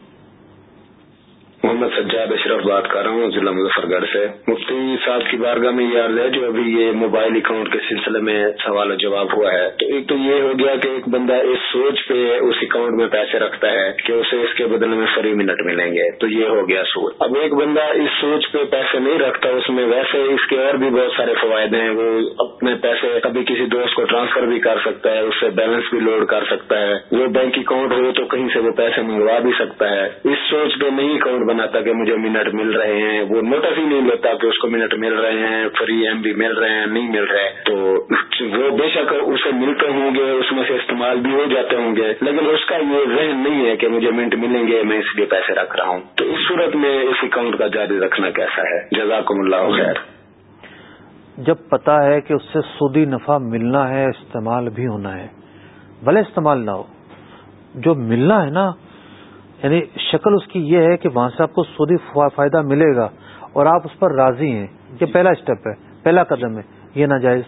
محمد سجاد اشرف بات کر رہا ہوں، ضلع مظفر گڑھ سے۔ مفتی صاحب کی بارگاہ میں یہ عرض ہے، جو ابھی یہ موبائل اکاؤنٹ کے سلسلے میں سوال و جواب ہوا ہے، تو ایک تو یہ ہو گیا کہ ایک بندہ اس سوچ پہ، اس اکاؤنٹ میں پیسے رکھتا ہے کہ اسے اس کے بدلے میں فری منٹ ملیں گے، تو یہ ہو گیا سوچ۔ اب ایک بندہ اس سوچ پہ پیسے نہیں رکھتا، اس میں ویسے اس کے اور بھی بہت سارے فوائد ہیں، وہ اپنے پیسے کبھی کسی دوست کو ٹرانسفر بھی کر سکتا ہے، اس سے بیلنس بھی لوڈ کر سکتا ہے۔ وہ بینک اکاؤنٹ ہو تو کہیں سے وہ پیسے منگوا بھی سکتا ہے۔ اس سوچ پہ نہیں اکاؤنٹ بناتا کہ مجھے منٹ مل رہے ہیں۔ وہ نوٹس ہی نہیں لیتا کہ اس کو منٹ مل رہے ہیں، فری ایم بھی مل رہے ہیں، نہیں مل رہے۔ تو وہ بے شک اسے ملتے ہوں گے، اس میں سے استعمال بھی ہو جاتے ہوں گے۔ لیکن اس کا یہ ذہن نہیں ہے کہ مجھے منٹ ملیں گے، میں اس لیے پیسے رکھ رہا ہوں۔ تو اس صورت میں اس اکاؤنٹ کا جاری رکھنا کیسا ہے؟ جزاکم اللہ خیر۔
جب پتا ہے کہ اس سے سودی نفع ملنا ہے، استعمال بھی ہونا ہے۔ بھلے استعمال نہ ہو۔ جو ملنا ہے نا یعنی شکل اس کی یہ ہے کہ وہاں سے آپ کو سودی فائدہ ملے گا اور آپ اس پر راضی ہیں یہ پہلا اسٹیپ ہے پہلا قدم ہے یہ ناجائز۔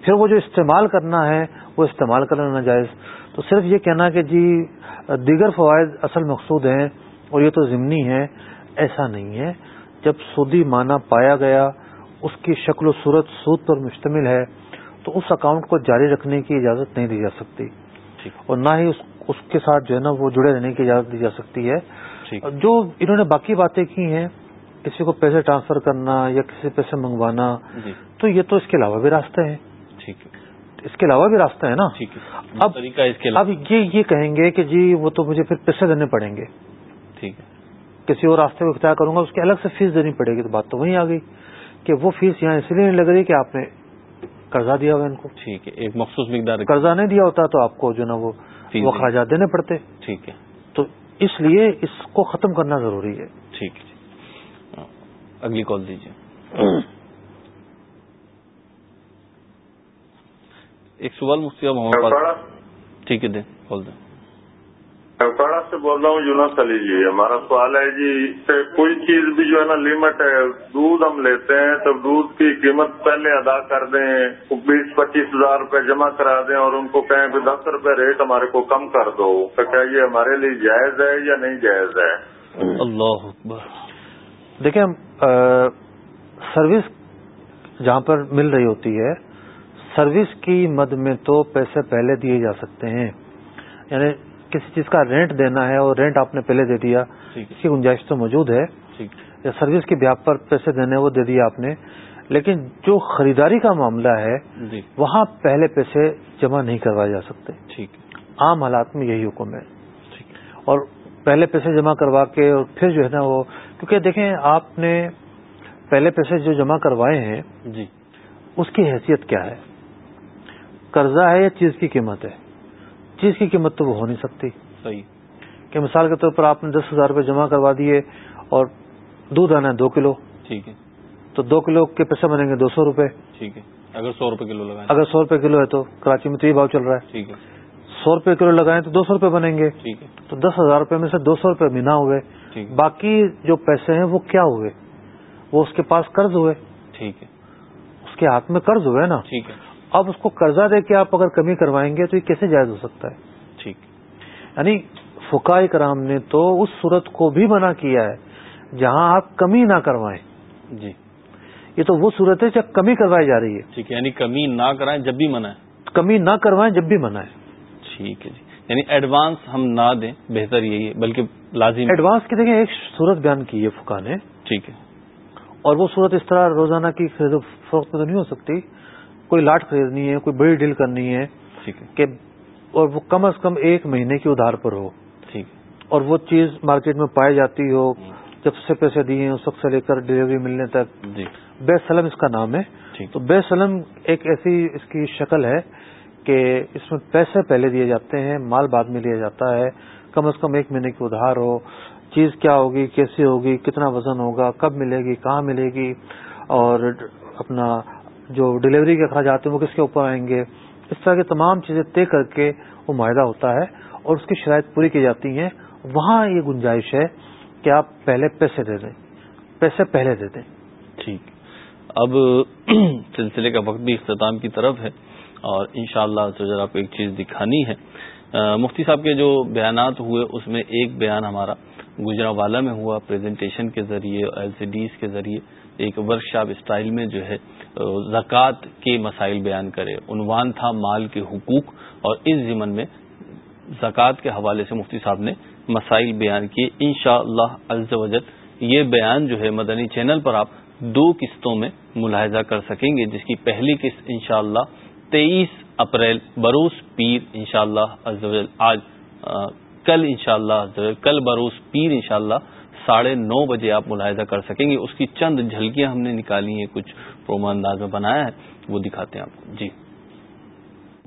پھر وہ جو استعمال کرنا ہے وہ استعمال کرنا ناجائز۔ تو صرف یہ کہنا کہ جی دیگر فوائد اصل مقصود ہیں اور یہ تو ضمنی ہے ایسا نہیں ہے۔ جب سودی معنی پایا گیا اس کی شکل و صورت سود پر مشتمل ہے تو اس اکاؤنٹ کو جاری رکھنے کی اجازت نہیں دی جا سکتی۔ اور نہ ہی اس کے ساتھ جو ہے نا وہ جڑے رہنے کی اجازت دی جا سکتی ہے۔ جو انہوں نے باقی باتیں کی ہیں کسی کو پیسے ٹرانسفر کرنا یا کسی پیسے منگوانا جی۔ تو یہ تو اس کے علاوہ بھی راستے ہیں اس کے علاوہ بھی راستہ ہے نا۔ اب اب یہ یہ کہیں گے کہ جی وہ تو مجھے پھر پیسے دینے پڑیں گے۔
ٹھیک ہے۔
کسی اور راستے کو اختیار کروں گا اس کی الگ سے فیس دینی پڑے گی۔ تو بات تو وہیں آ گئی کہ وہ فیس یہاں اس لیے نہیں لگ رہی کہ آپ نے قرضہ دیا ہوا ان کو۔
ٹھیک ہے۔ ایک مخصوص مقدار۔
قرضہ نہیں دیا ہوتا تو آپ کو جو نا وہ وہ اخراجات دینے پڑتے۔
ٹھیک ہے۔
تو اس لیے اس کو ختم کرنا ضروری ہے۔
ٹھیک ہے اگلی کال دیجیے۔ ایک سوال مفتی محمد ٹھیک ہے دیں۔ کال دیں۔
پڑا سے بول رہا ہوں یونس علی جی۔ ہمارا سوال ہے جی کوئی چیز بھی جو ہے نا لمٹ ہے، دودھ ہم لیتے ہیں تو دودھ کی قیمت پہلے ادا کر دیں، بیس پچیس ہزار روپے جمع کرا دیں اور ان کو کہیں کہ دس روپے ریٹ ہمارے کو کم کر دو۔ تو کیا یہ ہمارے لیے جائز ہے یا نہیں جائز ہے؟
اللہ
دیکھیں سروس جہاں پر مل رہی ہوتی ہے، سروس کی مد میں تو پیسے پہلے دیے جا سکتے ہیں۔ یعنی کسی چیز کا رینٹ دینا ہے اور رینٹ آپ نے پہلے دے دیا اس کی گنجائش تو موجود ہے۔ یا سروس کی بیاپ پر پیسے دینے وہ دے دیا آپ نے لیکن جو خریداری کا معاملہ ہے
جی۔
وہاں پہلے پیسے جمع نہیں کروائے جا سکتے۔
ٹھیک۔
عام حالات میں یہی حکم ہے۔ اور پہلے پیسے جمع کروا کے اور پھر جو ہے نا وہ کیونکہ دیکھیں آپ نے پہلے پیسے جو جمع کروائے ہیں
جی۔
اس کی حیثیت کیا ہے؟ قرضہ ہے یا چیز کی قیمت ہے؟ چیز کی قیمت تو وہ ہو نہیں سکتی۔
صحیح۔
کہ مثال کے طور پر آپ نے دس ہزار روپے جمع کروا دیے اور دودھ آنا ہے دو کلو۔
ٹھیک ہے۔
تو دو کلو کے پیسے بنیں گے دو سو روپے۔
ٹھیک ہے۔ اگر سو روپے کلو لگائیں۔
اگر سو روپے کلو ہے تو کراچی میں تو یہ بھاؤ چل رہا ہے۔
ٹھیک ہے۔
سو روپے کلو لگائیں تو دو سو روپے بنیں گے۔
ٹھیک ہے۔
تو دس ہزار روپے میں سے دو سو روپے مینا ہوئے۔ باقی جو پیسے ہیں وہ کیا ہوئے؟ وہ اس کے پاس قرض ہوئے۔
ٹھیک ہے۔
اس کے ہاتھ میں قرض ہوئے نا۔
ٹھیک ہے۔
اب اس کو قرضہ دے کے آپ اگر کمی کروائیں گے تو یہ کیسے جائز ہو سکتا ہے؟
ٹھیک۔
یعنی فکائے کرام نے تو اس صورت کو بھی منع کیا ہے جہاں آپ کمی نہ کروائیں۔
جی۔
یہ تو وہ صورت ہے جب کمی کروائی جا رہی ہے۔
ٹھیک ہے یعنی کمی نہ کرائیں جب بھی منع ہے۔
کمی نہ کروائیں جب بھی منع ہے۔
ٹھیک ہے جی۔ یعنی ایڈوانس ہم نہ دیں بہتر یہی ہے بلکہ لازم۔
ایڈوانس کی دیکھیں ایک صورت بیان کی ہے فکا نے۔
ٹھیک ہے۔
اور وہ صورت اس طرح روزانہ کی فروخت میں تو نہیں ہو سکتی۔ کوئی لاٹ خریدنی ہے کوئی بڑی ڈیل کرنی ہے
ٹھیک ہے۔
کہ اور وہ کم از کم ایک مہینے کی ادھار پر ہو۔
ٹھیک۔
اور وہ چیز مارکیٹ میں پائی جاتی ہو جب سے پیسے دیے اس وقت سے لے کر ڈلیوری ملنے تک۔
جی۔
بے سلم اس کا نام ہے۔ تو بے سلم ایک ایسی اس کی شکل ہے کہ اس میں پیسے پہلے دیے جاتے ہیں مال بعد میں لیا جاتا ہے۔ کم از کم ایک مہینے کی ادھار ہو۔ چیز کیا ہوگی کیسی ہوگی کتنا وزن ہوگا کب ملے گی کہاں ملے گی؟ اور اپنا جو ڈلیوری کے اخراجات ہیں وہ کس کے اوپر آئیں گے؟ اس طرح کی تمام چیزیں طے کر کے وہ معاہدہ ہوتا ہے اور اس کی شرائط پوری کی جاتی ہیں۔ وہاں یہ گنجائش ہے کہ آپ پہلے پیسے دے دیں، پیسے پہلے دے دیں۔
ٹھیک۔ اب [CLEARS THROAT] سلسلے کا وقت بھی اختتام کی طرف ہے اور انشاءاللہ شاء اللہ آپ کو ایک چیز دکھانی ہے۔ مفتی صاحب کے جو بیانات ہوئے، اس میں ایک بیان ہمارا گجرا والا میں ہوا پریزنٹیشن کے ذریعے ایل سی ڈیز کے ذریعے، ایک ورک شاپ اسٹائل میں جو ہے زکوٰۃ کے مسائل بیان کرے۔ عنوان تھا مال کے حقوق اور اس ضمن میں زکوٰۃ کے حوالے سے مفتی صاحب نے مسائل بیان کیے۔ ان شاء اللہ یہ بیان جو ہے مدنی چینل پر آپ دو قسطوں میں ملاحظہ کر سکیں گے، جس کی پہلی قسط ان شاء اللہ تیئیس اپریل بروس پیر ان شاء اللہ آج کل ان شاء اللہ کل بروس پیر ان شاء اللہ ساڑھے نو بجے آپ ملاحظہ کر سکیں گے۔ اس کی چند جھلکیاں ہم نے نکالی ہیں، کچھ پرومو انداز میں بنایا ہے، وہ دکھاتے ہیں آپ کو۔ جی۔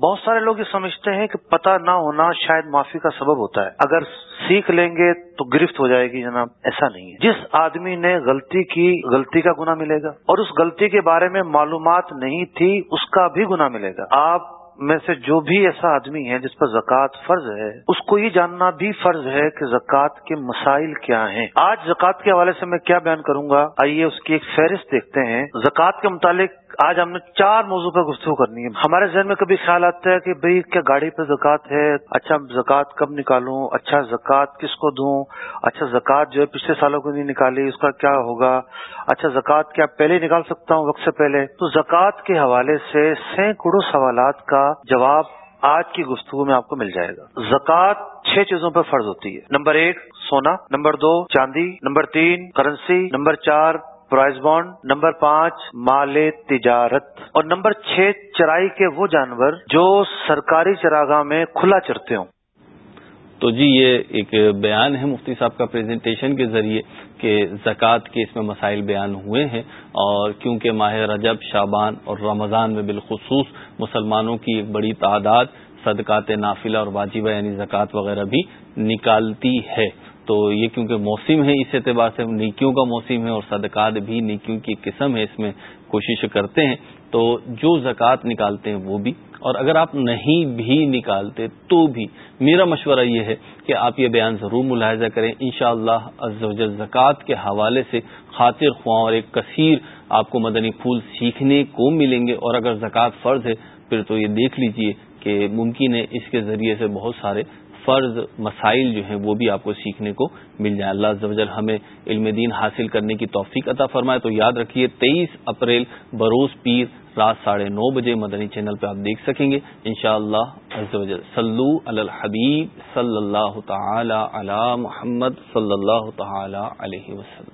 بہت سارے لوگ یہ سمجھتے ہیں کہ پتہ نہ ہونا شاید معافی کا سبب ہوتا ہے۔ اگر سیکھ لیں گے تو گرفت ہو جائے گی، جناب، ایسا نہیں ہے۔ جس آدمی نے غلطی کی، غلطی کا گنا ملے گا اور اس غلطی کے بارے میں معلومات نہیں تھی، اس کا بھی گنا ملے گا۔ آپ میں سے جو بھی ایسا آدمی ہے جس پر زکوٰۃ فرض ہے، اس کو یہ جاننا بھی فرض ہے کہ زکوٰۃ کے مسائل کیا ہیں۔ آج زکوٰۃ کے حوالے سے میں کیا بیان کروں گا؟ آئیے اس کی ایک فہرست دیکھتے ہیں۔ زکوٰۃ کے متعلق آج ہم نے چار موضوع پر گفتگو کرنی ہے۔ ہمارے ذہن میں کبھی خیال آتا ہے کہ بھئی کیا گاڑی پہ زکوٰۃ ہے؟ اچھا زکوٰۃ کب نکالوں؟ اچھا زکوٰۃ کس کو دوں؟ اچھا زکوٰۃ جو ہے پچھلے سالوں کو نہیں نکالی، اس کا کیا ہوگا؟ اچھا زکوٰۃ کیا پہلے نکال سکتا ہوں وقت سے پہلے؟ تو زکوٰۃ کے حوالے سے سینکڑوں سوالات کا جواب آج کی گفتگو میں آپ کو مل جائے گا۔ زکوٰۃ چھ چیزوں پر فرض ہوتی ہے۔ نمبر ایک، سونا۔ نمبر دو، چاندی۔ نمبر تین، کرنسی۔ نمبر چار پرائز بانڈ، نمبر پانچ، مال تجارت، اور نمبر چھ، چرائی کے وہ جانور جو سرکاری چراگاہ میں کھلا چرتے ہوں۔
تو جی یہ ایک بیان ہے مفتی صاحب کا پریزنٹیشن کے ذریعے کہ زکوٰۃ کے اس میں مسائل بیان ہوئے ہیں اور کیونکہ ماہ رجب شابان اور رمضان میں بالخصوص مسلمانوں کی ایک بڑی تعداد صدقات نافلہ اور واجبہ یعنی زکوٰۃ وغیرہ بھی نکالتی ہے۔ تو یہ کیونکہ موسم ہے، اس اعتبار سے نیکیوں کا موسم ہے اور صدقات بھی نیکیوں کی قسم ہے، اس میں کوشش کرتے ہیں۔ تو جو زکوٰۃ نکالتے ہیں وہ بھی۔ اور اگر آپ نہیں بھی نکالتے تو بھی۔ میرا مشورہ یہ ہے کہ آپ یہ بیان ضرور ملاحظہ کریں۔ انشاءاللہ شاء اللہ زکوٰۃ کے حوالے سے خاطر خواہ اور ایک کثیر آپ کو مدنی پھول سیکھنے کو ملیں گے۔ اور اگر زکوٰۃ فرض ہے، پھر تو یہ دیکھ لیجیے کہ ممکن ہے اس کے ذریعے سے بہت سارے فرض مسائل جو ہیں وہ بھی آپ کو سیکھنے کو مل جائیں۔ اللہ زوجل ہمیں علم دین حاصل کرنے کی توفیق عطا فرمائے۔ تو یاد رکھیے، تیئیس اپریل بروز پیر رات ساڑھے نو بجے مدنی چینل پہ آپ دیکھ سکیں گے۔ ان شاء اللہ سلو الحبیب صلی اللہ تعالی علی محمد صلی اللہ تعالی علیہ وسلم۔